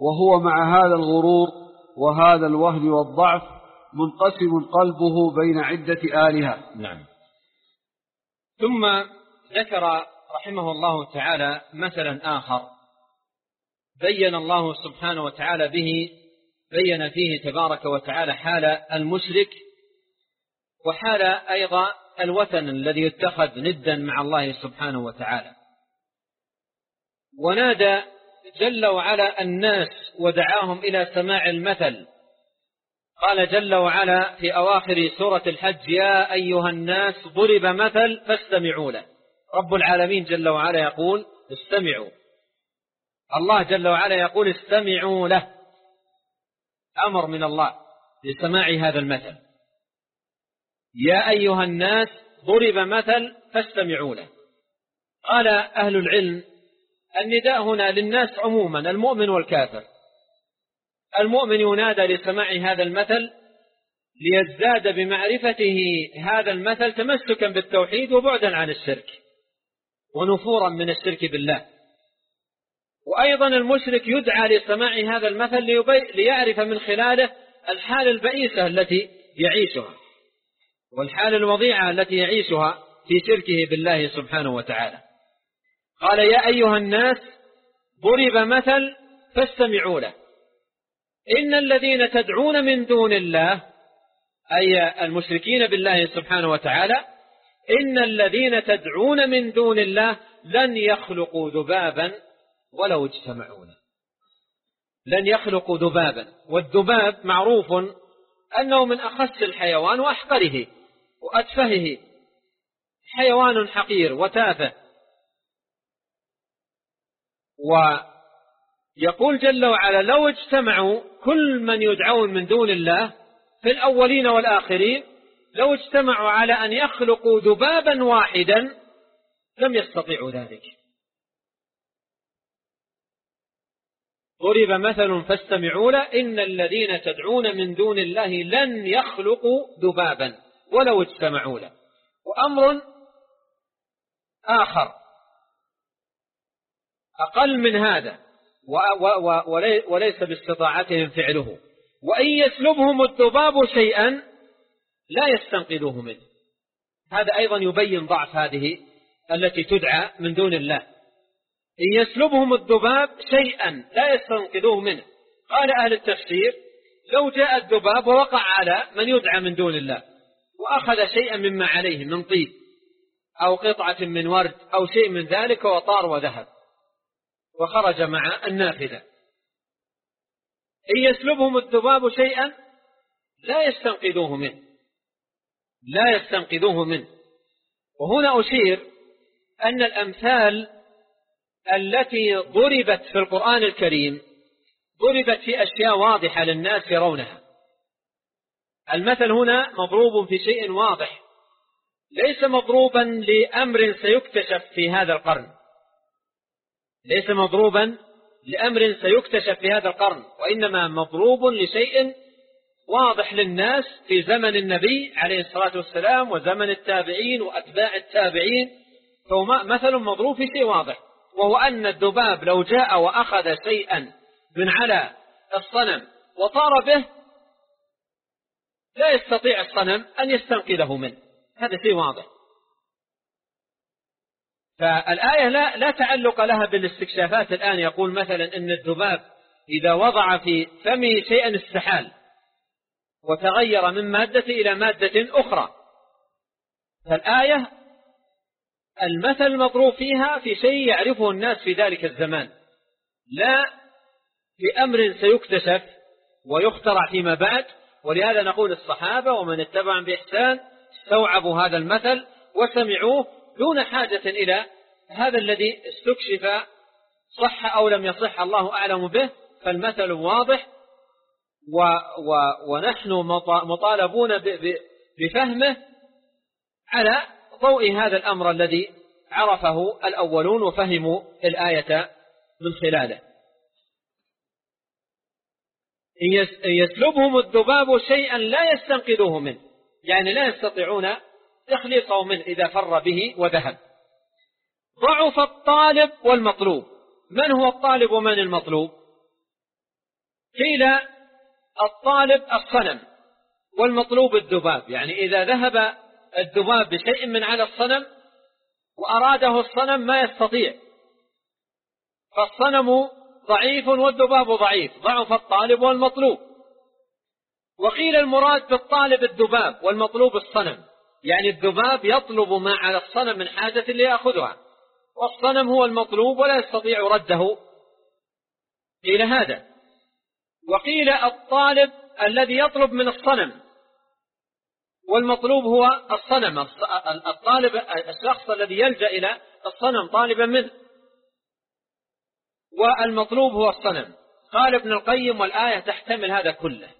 Speaker 3: وهو مع هذا الغرور وهذا الوهن والضعف منقسم قلبه بين عدة آلهة.
Speaker 2: نعم. ثم ذكر رحمه الله تعالى مثلا آخر. بين الله سبحانه وتعالى به بين فيه تبارك وتعالى حال المشرك وحال أيضا الوثن الذي يتخذ ندا مع الله سبحانه وتعالى. ونادى جل وعلا الناس ودعاهم إلى سماع المثل. قال جل وعلا في أواخر سورة الحج يا أيها الناس ضرب مثل فاستمعوا له. رب العالمين جل وعلا يقول استمعوا. الله جل وعلا يقول استمعوا له. أمر من الله لسماع هذا المثل. يا أيها الناس ضرب مثل فاستمعوا له. قال أهل العلم النداء هنا للناس عموما المؤمن والكافر. المؤمن ينادى لسماع هذا المثل ليزداد بمعرفته هذا المثل تمسكا بالتوحيد وبعدا عن الشرك. ونفورا من الشرك بالله. وأيضا المشرك يدعى لسماع هذا المثل ليعرف من خلاله الحال البئيسة التي يعيشها والحال الوضيعة التي يعيشها في شركه بالله سبحانه وتعالى. قال يا أيها الناس ضرب مثل فاستمعوا له. إن الذين تدعون من دون الله أي المشركين بالله سبحانه وتعالى إن الذين تدعون من دون الله لن يخلقوا ذبابا ولو اجتمعوا لن يخلقوا ذبابا. والذباب معروف أنه من أخس الحيوان وأحقره وأتفهه. حيوان حقير وتافه. ويقول جل وعلا لو اجتمعوا كل من يدعون من دون الله في الأولين والآخرين لو اجتمعوا على أن يخلقوا ذبابا واحدا لم يستطيعوا ذلك. ضرب مثل فاستمعوا له إن الذين تدعون من دون الله لن يخلقوا ذبابا ولو اجتمعوا له. وأمر آخر أقل من هذا وليس باستطاعتهم فعله. وإن يسلبهم الذباب شيئا لا يستنقذوه منه. هذا أيضا يبين ضعف هذه التي تدعى من دون الله. إن يسلبهم الذباب شيئا لا يستنقذوه منه. قال أهل التفسير لو جاء الذباب ووقع على من يدعى من دون الله وأخذ شيئا مما عليه من طيب أو قطعة من ورد أو شيء من ذلك وطار وذهب وخرج مع النافذة. إن يسلبهم الذباب شيئا لا يستنقذوه منه. لا يستنقذوه منه. وهنا أشير أن الأمثال التي ضربت في القرآن الكريم ضربت في أشياء واضحة للناس يرونها. المثل هنا مضروب في شيء واضح. ليس مضروبا لأمر سيكتشف في هذا القرن. ليس مضروبا لأمر سيكتشف في هذا القرن وإنما مضروب لشيء واضح للناس في زمن النبي عليه الصلاة والسلام وزمن التابعين وأتباع التابعين فهو مثل مضروب في شيء واضح وهو أن الذباب لو جاء وأخذ شيئا من على الصنم وطار به لا يستطيع الصنم أن يستنقذه منه. هذا شيء واضح. فالآية لا, لا تعلق لها بالاستكشافات الآن. يقول مثلا أن الذباب إذا وضع في فمه شيئا استحال وتغير من مادة إلى مادة أخرى. فالآية المثل المضروب فيها في شيء يعرفه الناس في ذلك الزمان. لا في أمر سيكتشف ويخترع فيما بعد ولهذا نقول الصحابة ومن اتبع بإحسان استوعبوا هذا المثل وسمعوه دون حاجة إلى هذا الذي استكشف صح أو لم يصح الله أعلم به فالمثل واضح و و ونحن مطالبون بفهمه على ضوء هذا الأمر الذي عرفه الأولون وفهموا الآية من خلاله. إن يسلبهم الذباب شيئا لا يستنقذوه منه. يعني لا يستطيعون تخليصه منه إذا فر به وذهب. ضعف الطالب والمطلوب. من هو الطالب ومن المطلوب؟ قيل الطالب الصنم والمطلوب الذباب. يعني إذا ذهب الذباب بشيء من على الصنم وأراده الصنم ما يستطيع. فالصنم ضعيف والذباب ضعيف. ضعف الطالب والمطلوب. وقيل المراد بالطالب الذباب والمطلوب الصنم. يعني الذباب يطلب ما على الصنم من حاجة ليأخذها. والصنم هو المطلوب ولا يستطيع رده. قيل هذا. وقيل الطالب الذي يطلب من الصنم والمطلوب هو الصنم الطالب الشخص الذي يلجأ إلى الصنم طالبا منه. والمطلوب هو الصنم. قال ابن القيم والآية تحتمل هذا كله.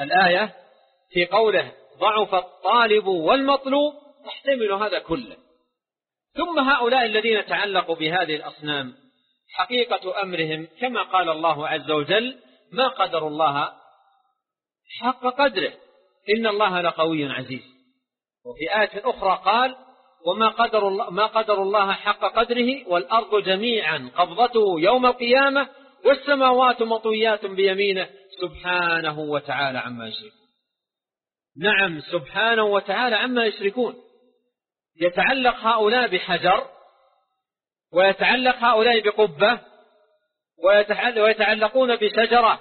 Speaker 2: الآية في قوله ضعف الطالب والمطلوب تحتمل هذا كله. ثم هؤلاء الذين تعلقوا بهذه الأصنام حقيقة أمرهم كما قال الله عز وجل ما قدر الله حق قدره. إن الله لقوي عزيز. وفي آية أخرى قال وما قدر الله, ما قدر الله حق قدره والأرض جميعا قبضته يوم القيامة والسماوات مطويات بيمينه سبحانه وتعالى عما يشركون. نعم سبحانه وتعالى عما يشركون. يتعلق هؤلاء بحجر ويتعلق هؤلاء بقبة ويتعلقون بشجرة.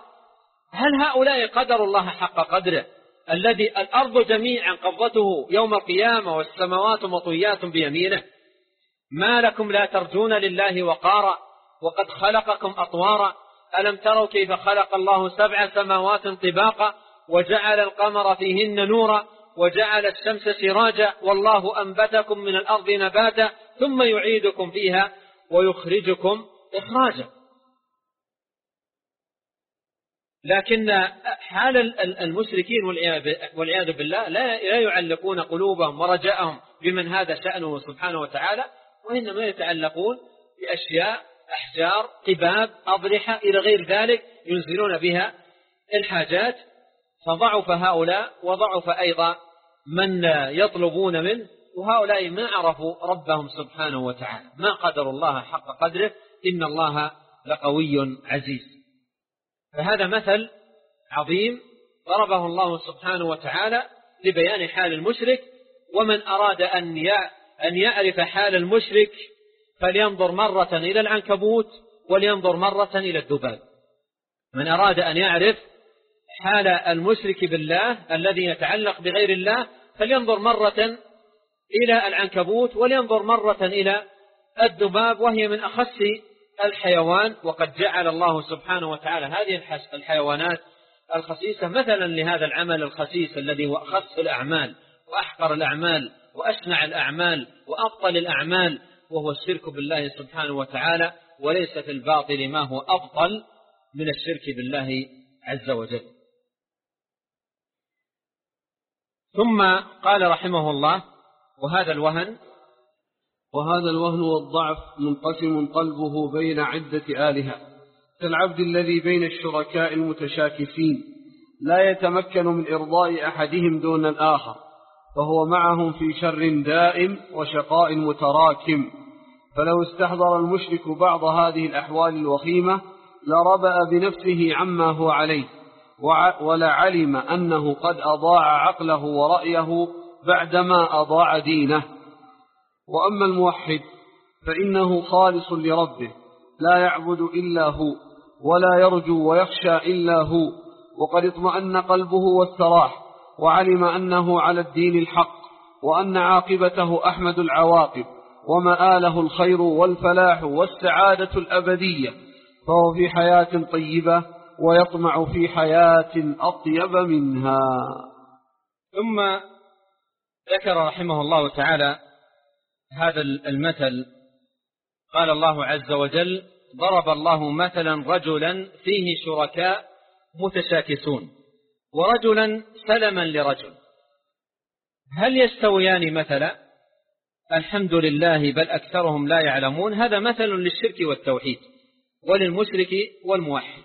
Speaker 2: هل هؤلاء قدر الله حق قدره؟ الذي الأرض جميعا قبضته يوم القيامة والسماوات مطويات بيمينه. ما لكم لا ترجون لله وقارا وقد خلقكم أطوارا. ألم تروا كيف خلق الله سبع سماوات طباقا وجعل القمر فيهن نورا وجعل الشمس سراجا؟ والله أنبتكم من الأرض نباتا ثم يعيدكم فيها. ويخرجكم إخراجا. لكن حال المشركين والعياذ بالله لا يعلقون قلوبهم ورجاءهم بمن هذا شأنه سبحانه وتعالى وإنما يتعلقون بأشياء أحجار قباب أضرحة إلى غير ذلك ينزلون بها الحاجات فضعف هؤلاء وضعف أيضا من يطلبون منه وهؤلاء ما عرفوا ربهم سبحانه وتعالى ما قدر الله حق قدره إن الله لقوي عزيز. فهذا مثل عظيم ضربه الله سبحانه وتعالى لبيان حال المشرك ومن أراد أن يعرف حال المشرك فلينظر مرة إلى العنكبوت ولينظر مرة إلى الذباب. من أراد أن يعرف حال المشرك بالله الذي يتعلق بغير الله فلينظر مرة إلى العنكبوت ولينظر مرة إلى الذباب وهي من أخص الحيوان وقد جعل الله سبحانه وتعالى هذه الحيوانات الخسيسة مثلا لهذا العمل الخسيس الذي هو أخص الأعمال وأحقر الأعمال وأشنع الأعمال وأبطل الأعمال وهو الشرك بالله سبحانه وتعالى وليس في الباطل ما هو أبطل من الشرك بالله عز وجل. ثم قال رحمه الله وهذا الوهن؟
Speaker 1: وهذا الوهن والضعف منقسم قلبه بين عدة آلهة. كالعبد الذي بين الشركاء المتشاكسين. لا يتمكن من إرضاء أحدهم دون الآخر. فهو معهم في شر دائم وشقاء متراكم. فلو استحضر المشرك بعض هذه الأحوال الوخيمة لربأ بنفسه عما هو عليه. ولعلم أنه قد أضاع عقله ورأيه بعدما أضاع دينه. وأما الموحد فإنه خالص لربه لا يعبد إلا هو ولا يرجو ويخشى إلا هو. وقد اطمأن قلبه واستراح وعلم أنه على الدين الحق وأن عاقبته أحمد العواقب ومآله الخير والفلاح والسعادة الأبدية. فهو في حياة طيبة ويطمع في حياة أطيب منها.
Speaker 2: ثم ذكر رحمه الله تعالى هذا المثل. قال الله عز وجل ضرب الله مثلا رجلا فيه شركاء متشاكسون ورجلا سلما لرجل. هل يستويان مثلا؟ الحمد لله بل أكثرهم لا يعلمون. هذا مثل للشرك والتوحيد وللمشرك والموحد.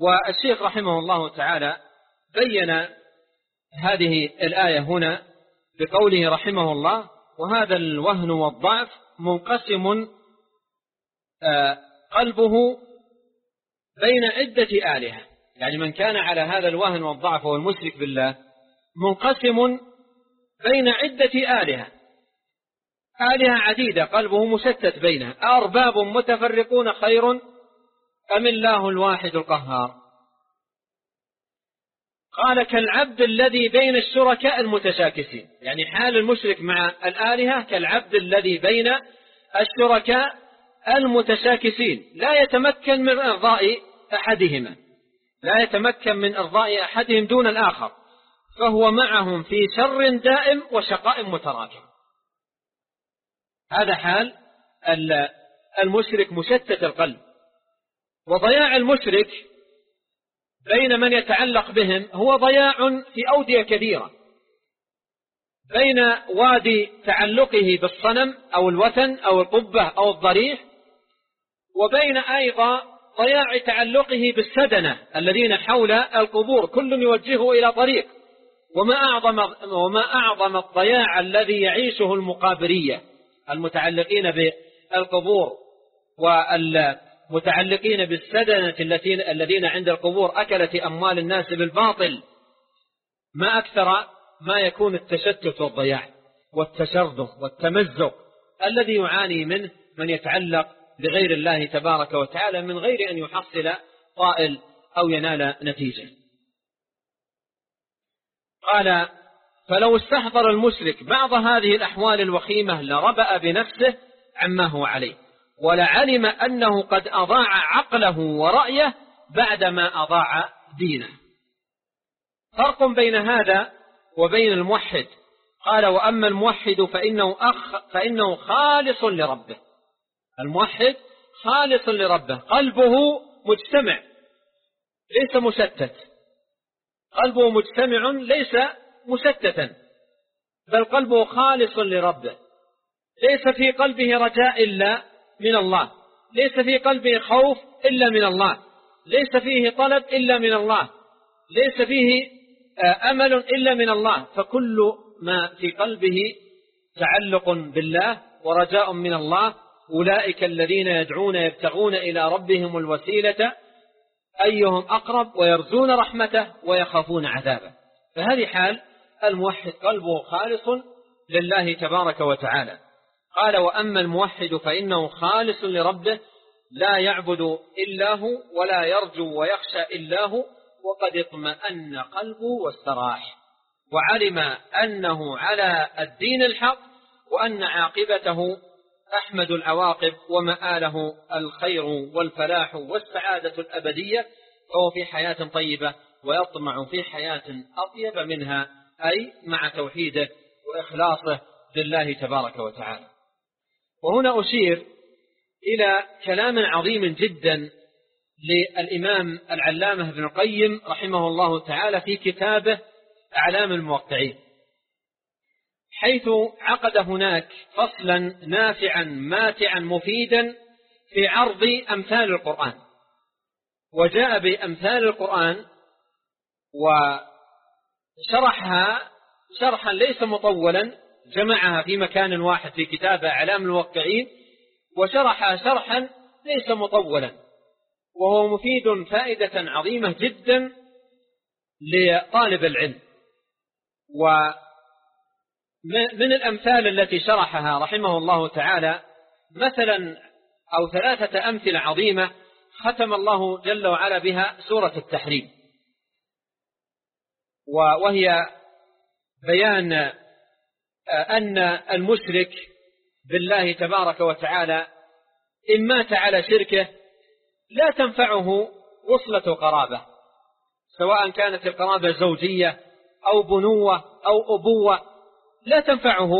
Speaker 2: والشيخ رحمه الله تعالى بين هذه الآية هنا بقوله رحمه الله وهذا الوهن والضعف منقسم آه، قلبه بين عدة آلهة. يعني من كان على هذا الوهن والضعف والمشرك بالله منقسم بين عدة آلهة. آلهة عديدة قلبه مشتت بينها. أرباب متفرقون خير أم الله الواحد القهار. قال كالعبد الذي بين الشركاء المتشاكسين. يعني حال المشرك مع الآلهة كالعبد الذي بين الشركاء المتشاكسين. لا يتمكن من إرضاء أحدهما. لا يتمكن من إرضاء أحدهم دون الآخر. فهو معهم في شر دائم وشقاء متراكم. هذا حال المشرك مشتت القلب. وضياع المشرك بين من يتعلق بهم هو ضياع في أودية كثيرة بين وادي تعلقه بالصنم أو الوثن أو القبة أو الضريح وبين أيضا ضياع تعلقه بالسدنة الذين حول القبور. كل يوجهه إلى طريق. وما أعظم, وما أعظم الضياع الذي يعيشه المقابرية المتعلقين بالقبور والمتعلقين بالسدنة الذين عند القبور أكلت أموال الناس بالباطل. ما أكثر ما يكون التشتت والضياع والتشرذم والتمزق. الذي يعاني منه من يتعلق بغير الله تبارك وتعالى من غير أن يحصل طائل أو ينال نتيجة. قال فلو استحضر المشرك بعض هذه الأحوال الوخيمة لربأ بنفسه عما هو عليه. ولعلم أنه قد أضاع عقله ورأيه بعدما أضاع دينه. فرق بين هذا وبين الموحد. قال وأما الموحد فإنه, أخ فإنه خالص لربه. الموحد خالص لربه. قلبه مجتمع ليس مشتت. قلبه مجتمع ليس مشتتا. بل قلبه خالص لربه. ليس في قلبه رجاء إلا من الله. ليس في قلبه خوف إلا من الله. ليس فيه طلب إلا من الله. ليس فيه آه، أمل إلا من الله. فكل ما في قلبه تعلق بالله ورجاء من الله. أولئك الذين يدعون يبتغون إلى ربهم الوسيلة. أيهم أقرب ويرجون رحمته ويخافون عذابه. فهذه حال الموحد قلبه خالص لله تبارك وتعالى. قال وأما الموحد فإنه خالص لربه لا يعبد إلا هو ولا يرجو ويخشى إلا هو وقد اطمأن قلبه واستراح وعلم أنه على الدين الحق وأن عاقبته أحمد العواقب ومآله الخير والفلاح والسعادة الأبدية فهو في حياة طيبة ويطمع في حياة أطيب منها أي مع توحيده وإخلاصه لله تبارك وتعالى. وهنا أشير إلى كلام عظيم جدا للإمام العلامة ابن القيم رحمه الله تعالى في كتابه أعلام الموقعين حيث عقد هناك فصلا نافعا ماتعا مفيدا في عرض أمثال القرآن. وجاء بأمثال القرآن وشرحها شرحا ليس مطولا جمعها في مكان واحد في كتاب أعلام الموقعين وشرحها شرحا ليس مطولا وهو مفيد فائدة عظيمة جدا لطالب العلم. ومن الأمثال التي شرحها رحمه الله تعالى مثلا أو ثلاثة أمثلة عظيمة ختم الله جل وعلا بها سورة التحريم. وهي بيان أن المشرك بالله تبارك وتعالى إن مات على شركه لا تنفعه وصلة قرابة سواء كانت القرابة زوجية أو بنوة أو أبوة لا تنفعه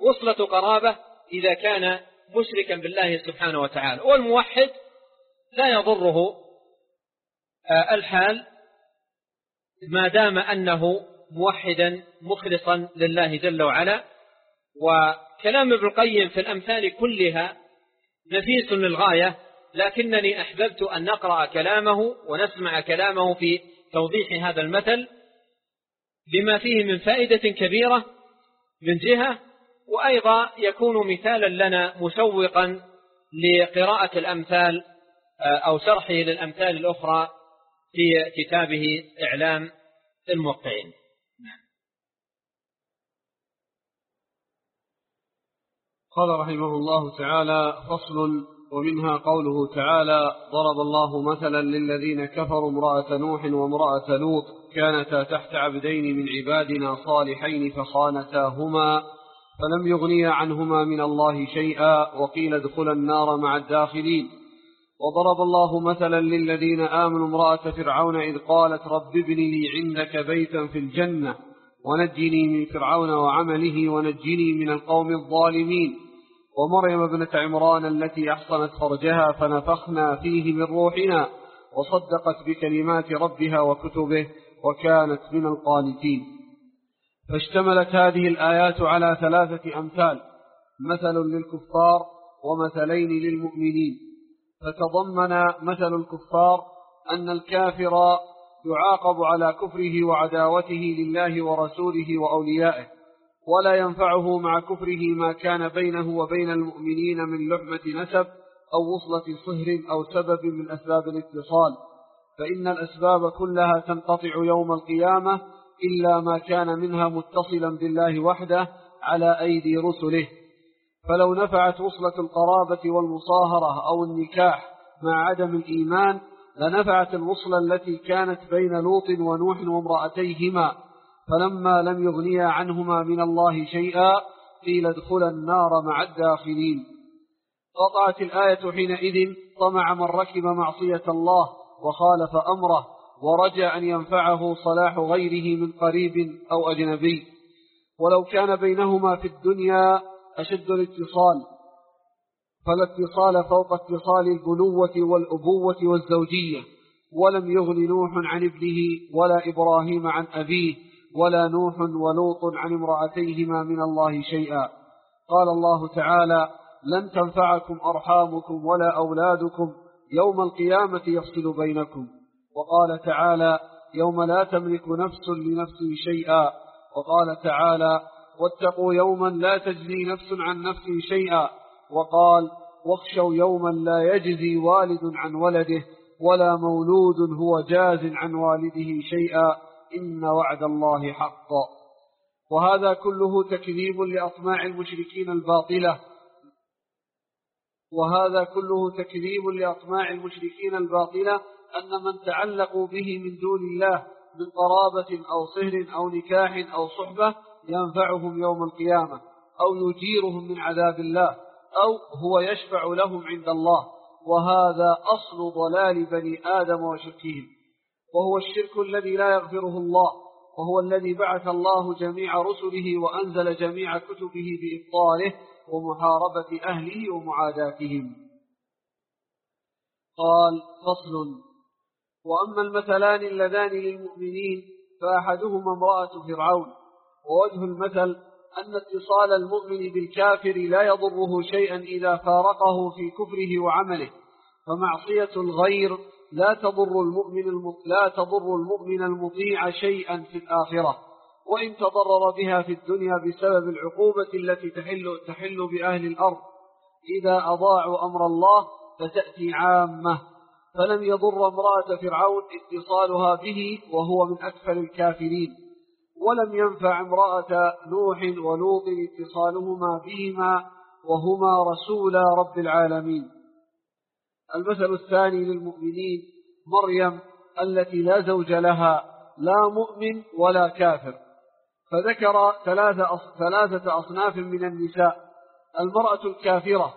Speaker 2: وصلة قرابة إذا كان مشركا بالله سبحانه وتعالى. والموحد لا يضره آه، الحال ما دام أنه موحدا مخلصا لله جل وعلا. وكلام ابن القيم في الأمثال كلها نفيس للغاية لكنني أحببت أن نقرأ كلامه ونسمع كلامه في توضيح هذا المثل بما فيه من فائدة كبيرة من جهة وأيضا يكون مثالا لنا مسوقا لقراءة الأمثال آه، أو شرحه للأمثال الأخرى في كتابه إعلام الموقعين.
Speaker 1: قال رحمه الله تعالى فصل ومنها قوله تعالى ضرب الله مثلا للذين كفروا امرأة نوح وامرأة لوط كانتا تحت عبدين من عبادنا صالحين فخانتاهما فلم يغنيا عنهما من الله شيئا وقيل ادخلا النار مع الداخلين. وضرب الله مثلا للذين آمنوا امرأة فرعون إذ قالت رب ابن لي عندك بيتا في الجنة ونجني من فرعون وعمله ونجني من القوم الظالمين. ومريم ابنة عمران التي أحصنت فرجها فنفخنا فيه من روحنا وصدقت بكلمات ربها وكتبه وكانت من القانتين. فاشتملت هذه الآيات على ثلاثة أمثال مثل للكفار ومثلين للمؤمنين. فتضمن مثل الكفار أن الكافر يعاقب على كفره وعداوته لله ورسوله وأوليائه. ولا ينفعه مع كفره ما كان بينه وبين المؤمنين من لحمة نسب أو وصلة صهر أو سبب من أسباب الاتصال. فإن الأسباب كلها تنقطع يوم القيامة إلا ما كان منها متصلا بالله وحده على أيدي رسله. فلو نفعت وصلة القرابة والمصاهرة أو النكاح مع عدم الإيمان لنفعت الوصلة التي كانت بين لوط ونوح وامرأتيهما فلما لم يغنيا عنهما من الله شيئا قيل ادخلا النار مع الداخلين. قطعت الآية حينئذ طمع من ركب معصية الله وخالف أمره ورجى أن ينفعه صلاح غيره من قريب أو أجنبي. ولو كان بينهما في الدنيا أشد الاتصال. فلا اتصال فوق اتصال البنوة والأبوة والزوجية. ولم يغن نوح عن ابنه ولا إبراهيم عن أبيه. ولا نوح ولوط عن امرأتيهما من الله شيئا. قال الله تعالى لن تنفعكم أرحامكم ولا أولادكم يوم القيامة يفصل بينكم. وقال تعالى يوم لا تملك نفس لنفس شيئا. وقال تعالى واتقوا يوما لا تجزي نفس عن نفس شيئا. وقال واخشوا يوما لا يجزي والد عن ولده ولا مولود هو جاز عن والده شيئا. إن وعد الله حق. وهذا كله تكذيب لأطماع المشركين الباطلة. وهذا كله تكذيب لأطماع المشركين الباطلة أن من تعلقوا به من دون الله من قرابة أو صهر أو نكاح أو صحبة ينفعهم يوم القيامة أو يجيرهم من عذاب الله أو هو يشفع لهم عند الله. وهذا أصل ضلال بني آدم وشركهم. وهو الشرك الذي لا يغفره الله وهو الذي بعث الله جميع رسله وأنزل جميع كتبه بإبطاله ومحاربة أهله ومعاداتهم. قال فصل. وأما المثلان اللذان للمؤمنين فأحدهما امرأة فرعون ووجه المثل أن اتصال المؤمن بالكافر لا يضره شيئا إذا فارقه في كفره وعمله فمعصية الغير لا تضر المؤمن لا تضر المؤمن المطيع شيئا في الآخرة وإن تضرر بها في الدنيا بسبب العقوبة التي تحل تحل بأهل الأرض. إذا أضاعوا أمر الله فتأتي عامة. فلم يضر امرأة فرعون اتصالها به وهو من أكثر الكافرين. ولم ينفع امرأة نوح ولوط اتصالهما بهما وهما رسولا رب العالمين. المثل الثاني للمؤمنين مريم التي لا زوج لها لا مؤمن ولا كافر. فذكر ثلاثة ثلاثة أصناف من النساء. المرأة الكافرة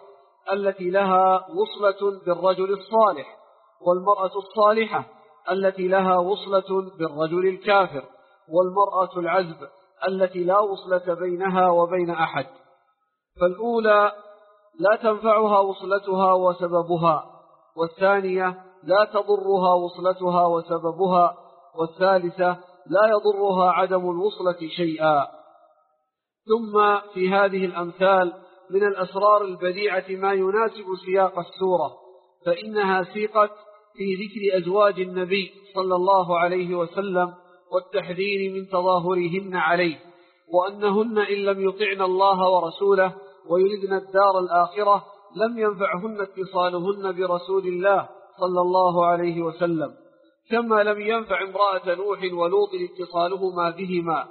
Speaker 1: التي لها وصلة بالرجل الصالح والمرأة الصالحة التي لها وصلة بالرجل الكافر والمرأة العزب التي لا وصلة بينها وبين أحد. فالأولى لا تنفعها وصلتها وسببها. والثانية لا تضرها وصلتها وسببها والثالثة لا يضرها عدم الوصلة شيئا. ثم في هذه الأمثال من الأسرار البديعة ما يناسب سياق السورة فإنها سيقت في ذكر أزواج النبي صلى الله عليه وسلم والتحذير من تظاهرهن عليه وأنهن إن لم يطعن الله ورسوله ويردن الدار الآخرة لم ينفعهن اتصالهن برسول الله صلى الله عليه وسلم كما لم ينفع امرأة نوح ولوط اتصالهما بهما.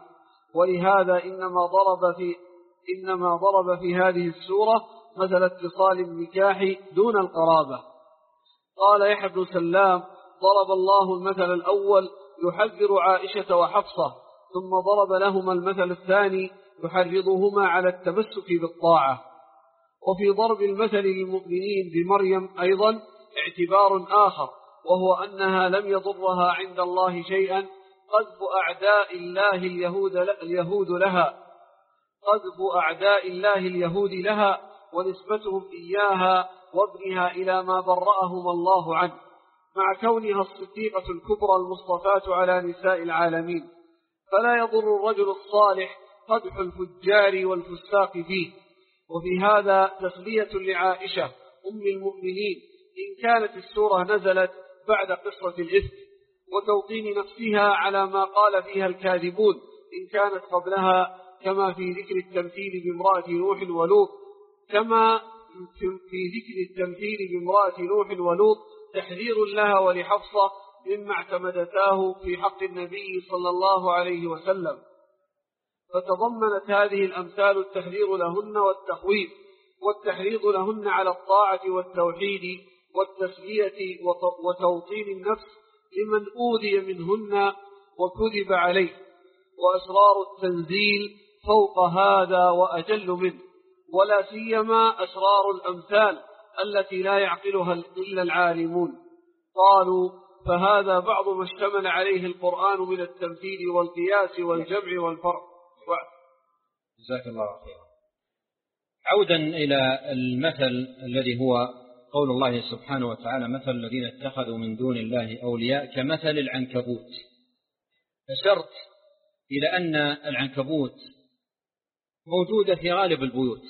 Speaker 1: ولهذا إنما ضرب في إنما ضرب في هذه السورة مثل اتصال النكاح دون القرابة. قال يحيى بن سلام ضرب الله المثل الأول يحذر عائشة وحفصة ثم ضرب لهما المثل الثاني يحرضهما على التمسك بالطاعة. وفي ضرب المثل للمؤمنين بمريم أيضا اعتبار آخر وهو أنها لم يضرها عند الله شيئا قذف أعداء الله اليهود, اليهود لها. قذف أعداء الله اليهود لها ونسبتهم إياها وابنها إلى ما برأهم الله عنه. مع كونها الصديقة الكبرى المصطفاة على نساء العالمين. فلا يضر الرجل الصالح قدح الفجار والفساق فيه. وفي هذا تسلية لعائشة أم المؤمنين إن كانت السورة نزلت بعد قصة الإفك وتوطين نفسها على ما قال فيها الكاذبون إن كانت قبلها كما في ذكر التمثيل بامرأة نوح ولوط كما في ذكر التمثيل بامرأة نوح ولوط تحذير لها ولحفصة مما اعتمدتاه في حق النبي صلى الله عليه وسلم. فتضمنت هذه الأمثال التحذير لهن والتخويف والتحريض لهن على الطاعة والتوحيد والتسلية وتوطين النفس لمن أوذي منهن وكذب عليه وأسرار التنزيل فوق هذا وأجل منه ولا سيما أسرار الأمثال التي لا يعقلها إلا العالمون. قالوا فهذا بعض ما اشتمل عليه القرآن من التمثيل والقياس والجمع والفرق.
Speaker 2: جزاك الله خيرا. عودا إلى المثل الذي هو قول الله سبحانه وتعالى مثل الذين اتخذوا من دون الله أولياء كمثل العنكبوت. أشرت إلى أن العنكبوت موجودة في غالب البيوت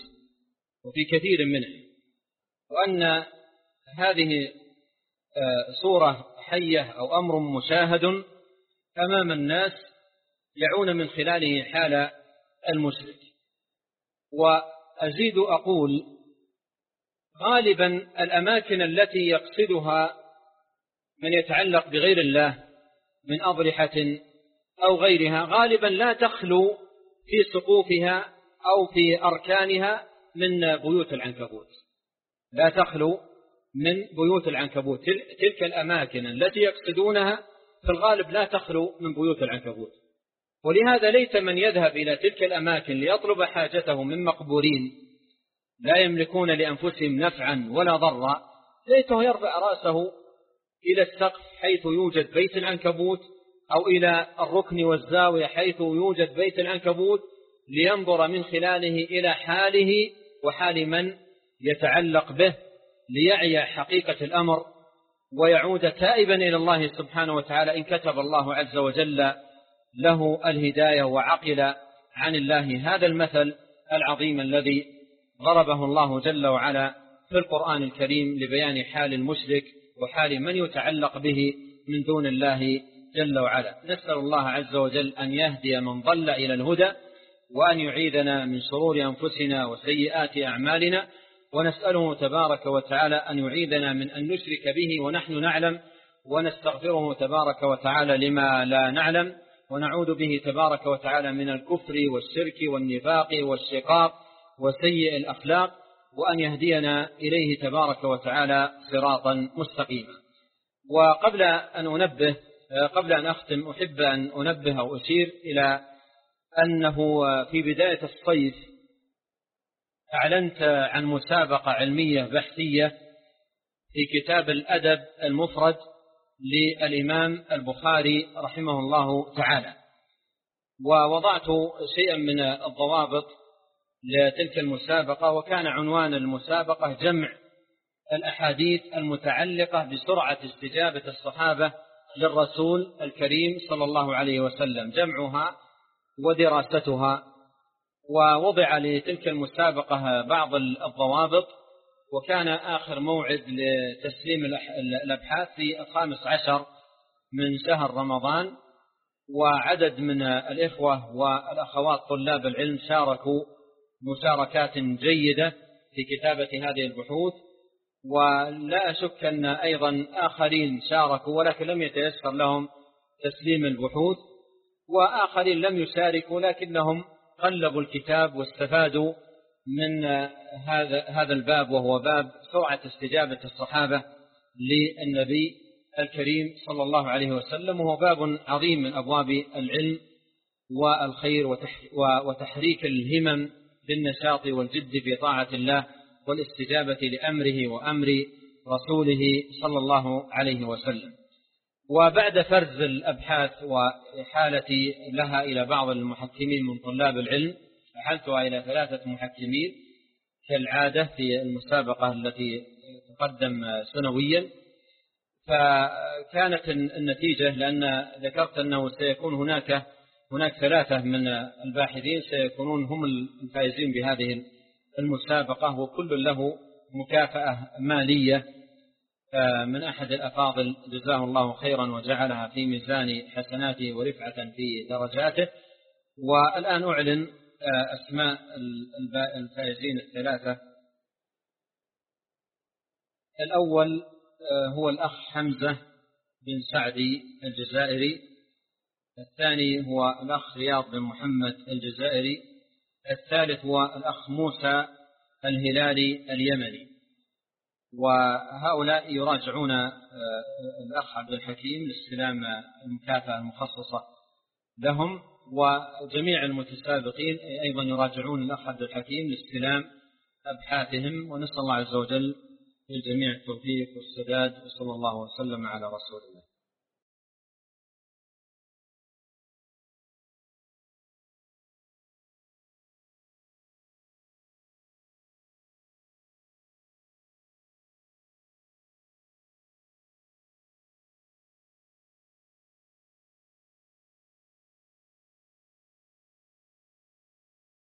Speaker 2: وفي كثير منها وأن هذه آه، صورة حية أو أمر مشاهد أمام الناس يعون من خلاله حال المشرك وأزيد أقول غالبا الأماكن التي يقصدها من يتعلق بغير الله من أضرحة أو غيرها غالبا لا تخلو في سقوفها أو في أركانها من بيوت العنكبوت. لا تخلو من بيوت العنكبوت. تلك الأماكن التي يقصدونها في الغالب لا تخلو من بيوت العنكبوت. ولهذا ليس من يذهب إلى تلك الأماكن ليطلب حاجته من مقبورين لا يملكون لأنفسهم نفعا ولا ضرا. ليته يرفع رأسه إلى السقف حيث يوجد بيت العنكبوت أو إلى الركن والزاوية حيث يوجد بيت العنكبوت لينظر من خلاله إلى حاله وحال من يتعلق به ليعي حقيقة الأمر ويعود تائبا إلى الله سبحانه وتعالى إن كتب الله عز وجل له الهداية وعقل عن الله. هذا المثل العظيم الذي ضربه الله جل وعلا في القرآن الكريم لبيان حال المشرك وحال من يتعلق به من دون الله جل وعلا. نسأل الله عز وجل أن يهدي من ضل إلى الهدى وأن يعيذنا من شرور أنفسنا وسيئات أعمالنا. ونسأله تبارك وتعالى أن يعيذنا من أن نشرك به ونحن نعلم. ونستغفره تبارك وتعالى لما لا نعلم. ونعوذ به تبارك وتعالى من الكفر والشرك والنفاق والشقاق وسيء الأخلاق وأن يهدينا إليه تبارك وتعالى صراطا مستقيما. وقبل أن أنبه قبل أن أختم أحب أن أنبه أو أشير إلى أنه في بداية الصيف أعلنت عن مسابقة علمية بحثية في كتاب الأدب المفرد للإمام البخاري رحمه الله تعالى. ووضعت شيئا من الضوابط لتلك المسابقة وكان عنوان المسابقة جمع الأحاديث المتعلقة بسرعة استجابة الصحابة للرسول الكريم صلى الله عليه وسلم. جمعها ودراستها. ووضع لتلك المسابقة بعض الضوابط وكان آخر موعد لتسليم الأبحاث في الخامس عشر من شهر رمضان وعدد من الإخوة والأخوات طلاب العلم شاركوا مشاركات جيدة في كتابة هذه البحوث. ولا أشك أن أيضا آخرين شاركوا ولكن لم يتيسر لهم تسليم البحوث. وآخرين لم يشاركوا لكنهم قلبوا الكتاب واستفادوا من هذا هذا الباب وهو باب سرعة استجابة الصحابة للنبي الكريم صلى الله عليه وسلم وهو باب عظيم من أبواب العلم والخير وتحريك الهمم بالنشاط والجد في طاعة الله والاستجابة لأمره وأمر رسوله صلى الله عليه وسلم. وبعد فرز الأبحاث وإحالة لها إلى بعض المحكمين من طلاب العلم أحلتها إلى ثلاثة محكمين كالعادة في المسابقة التي تقدم سنويا. فكانت النتيجة لأن ذكرت أنه سيكون هناك هناك ثلاثة من الباحثين سيكونون هم الفائزين بهذه المسابقة وكل له مكافأة مالية. من أحد الأفاضل جزاه الله خيرا وجعلها في ميزان حسناته ورفعة في درجاته. والآن أعلن أسماء الفائزين الثلاثة. الأول هو الأخ حمزة بن سعدي الجزائري. الثاني هو الأخ رياض بن محمد الجزائري. الثالث هو الأخ موسى الهلالي اليمني. وهؤلاء يراجعون آه، الأخ عبد الحكيم لاستلام المكافأة المخصصة لهم. وجميع المتسابقين أيضا يراجعون الأخ عبد الحكيم لاستلام أبحاثهم ونسأل الله عز وجل للجميع التوفيق والسداد وصلى الله وسلم على رسول الله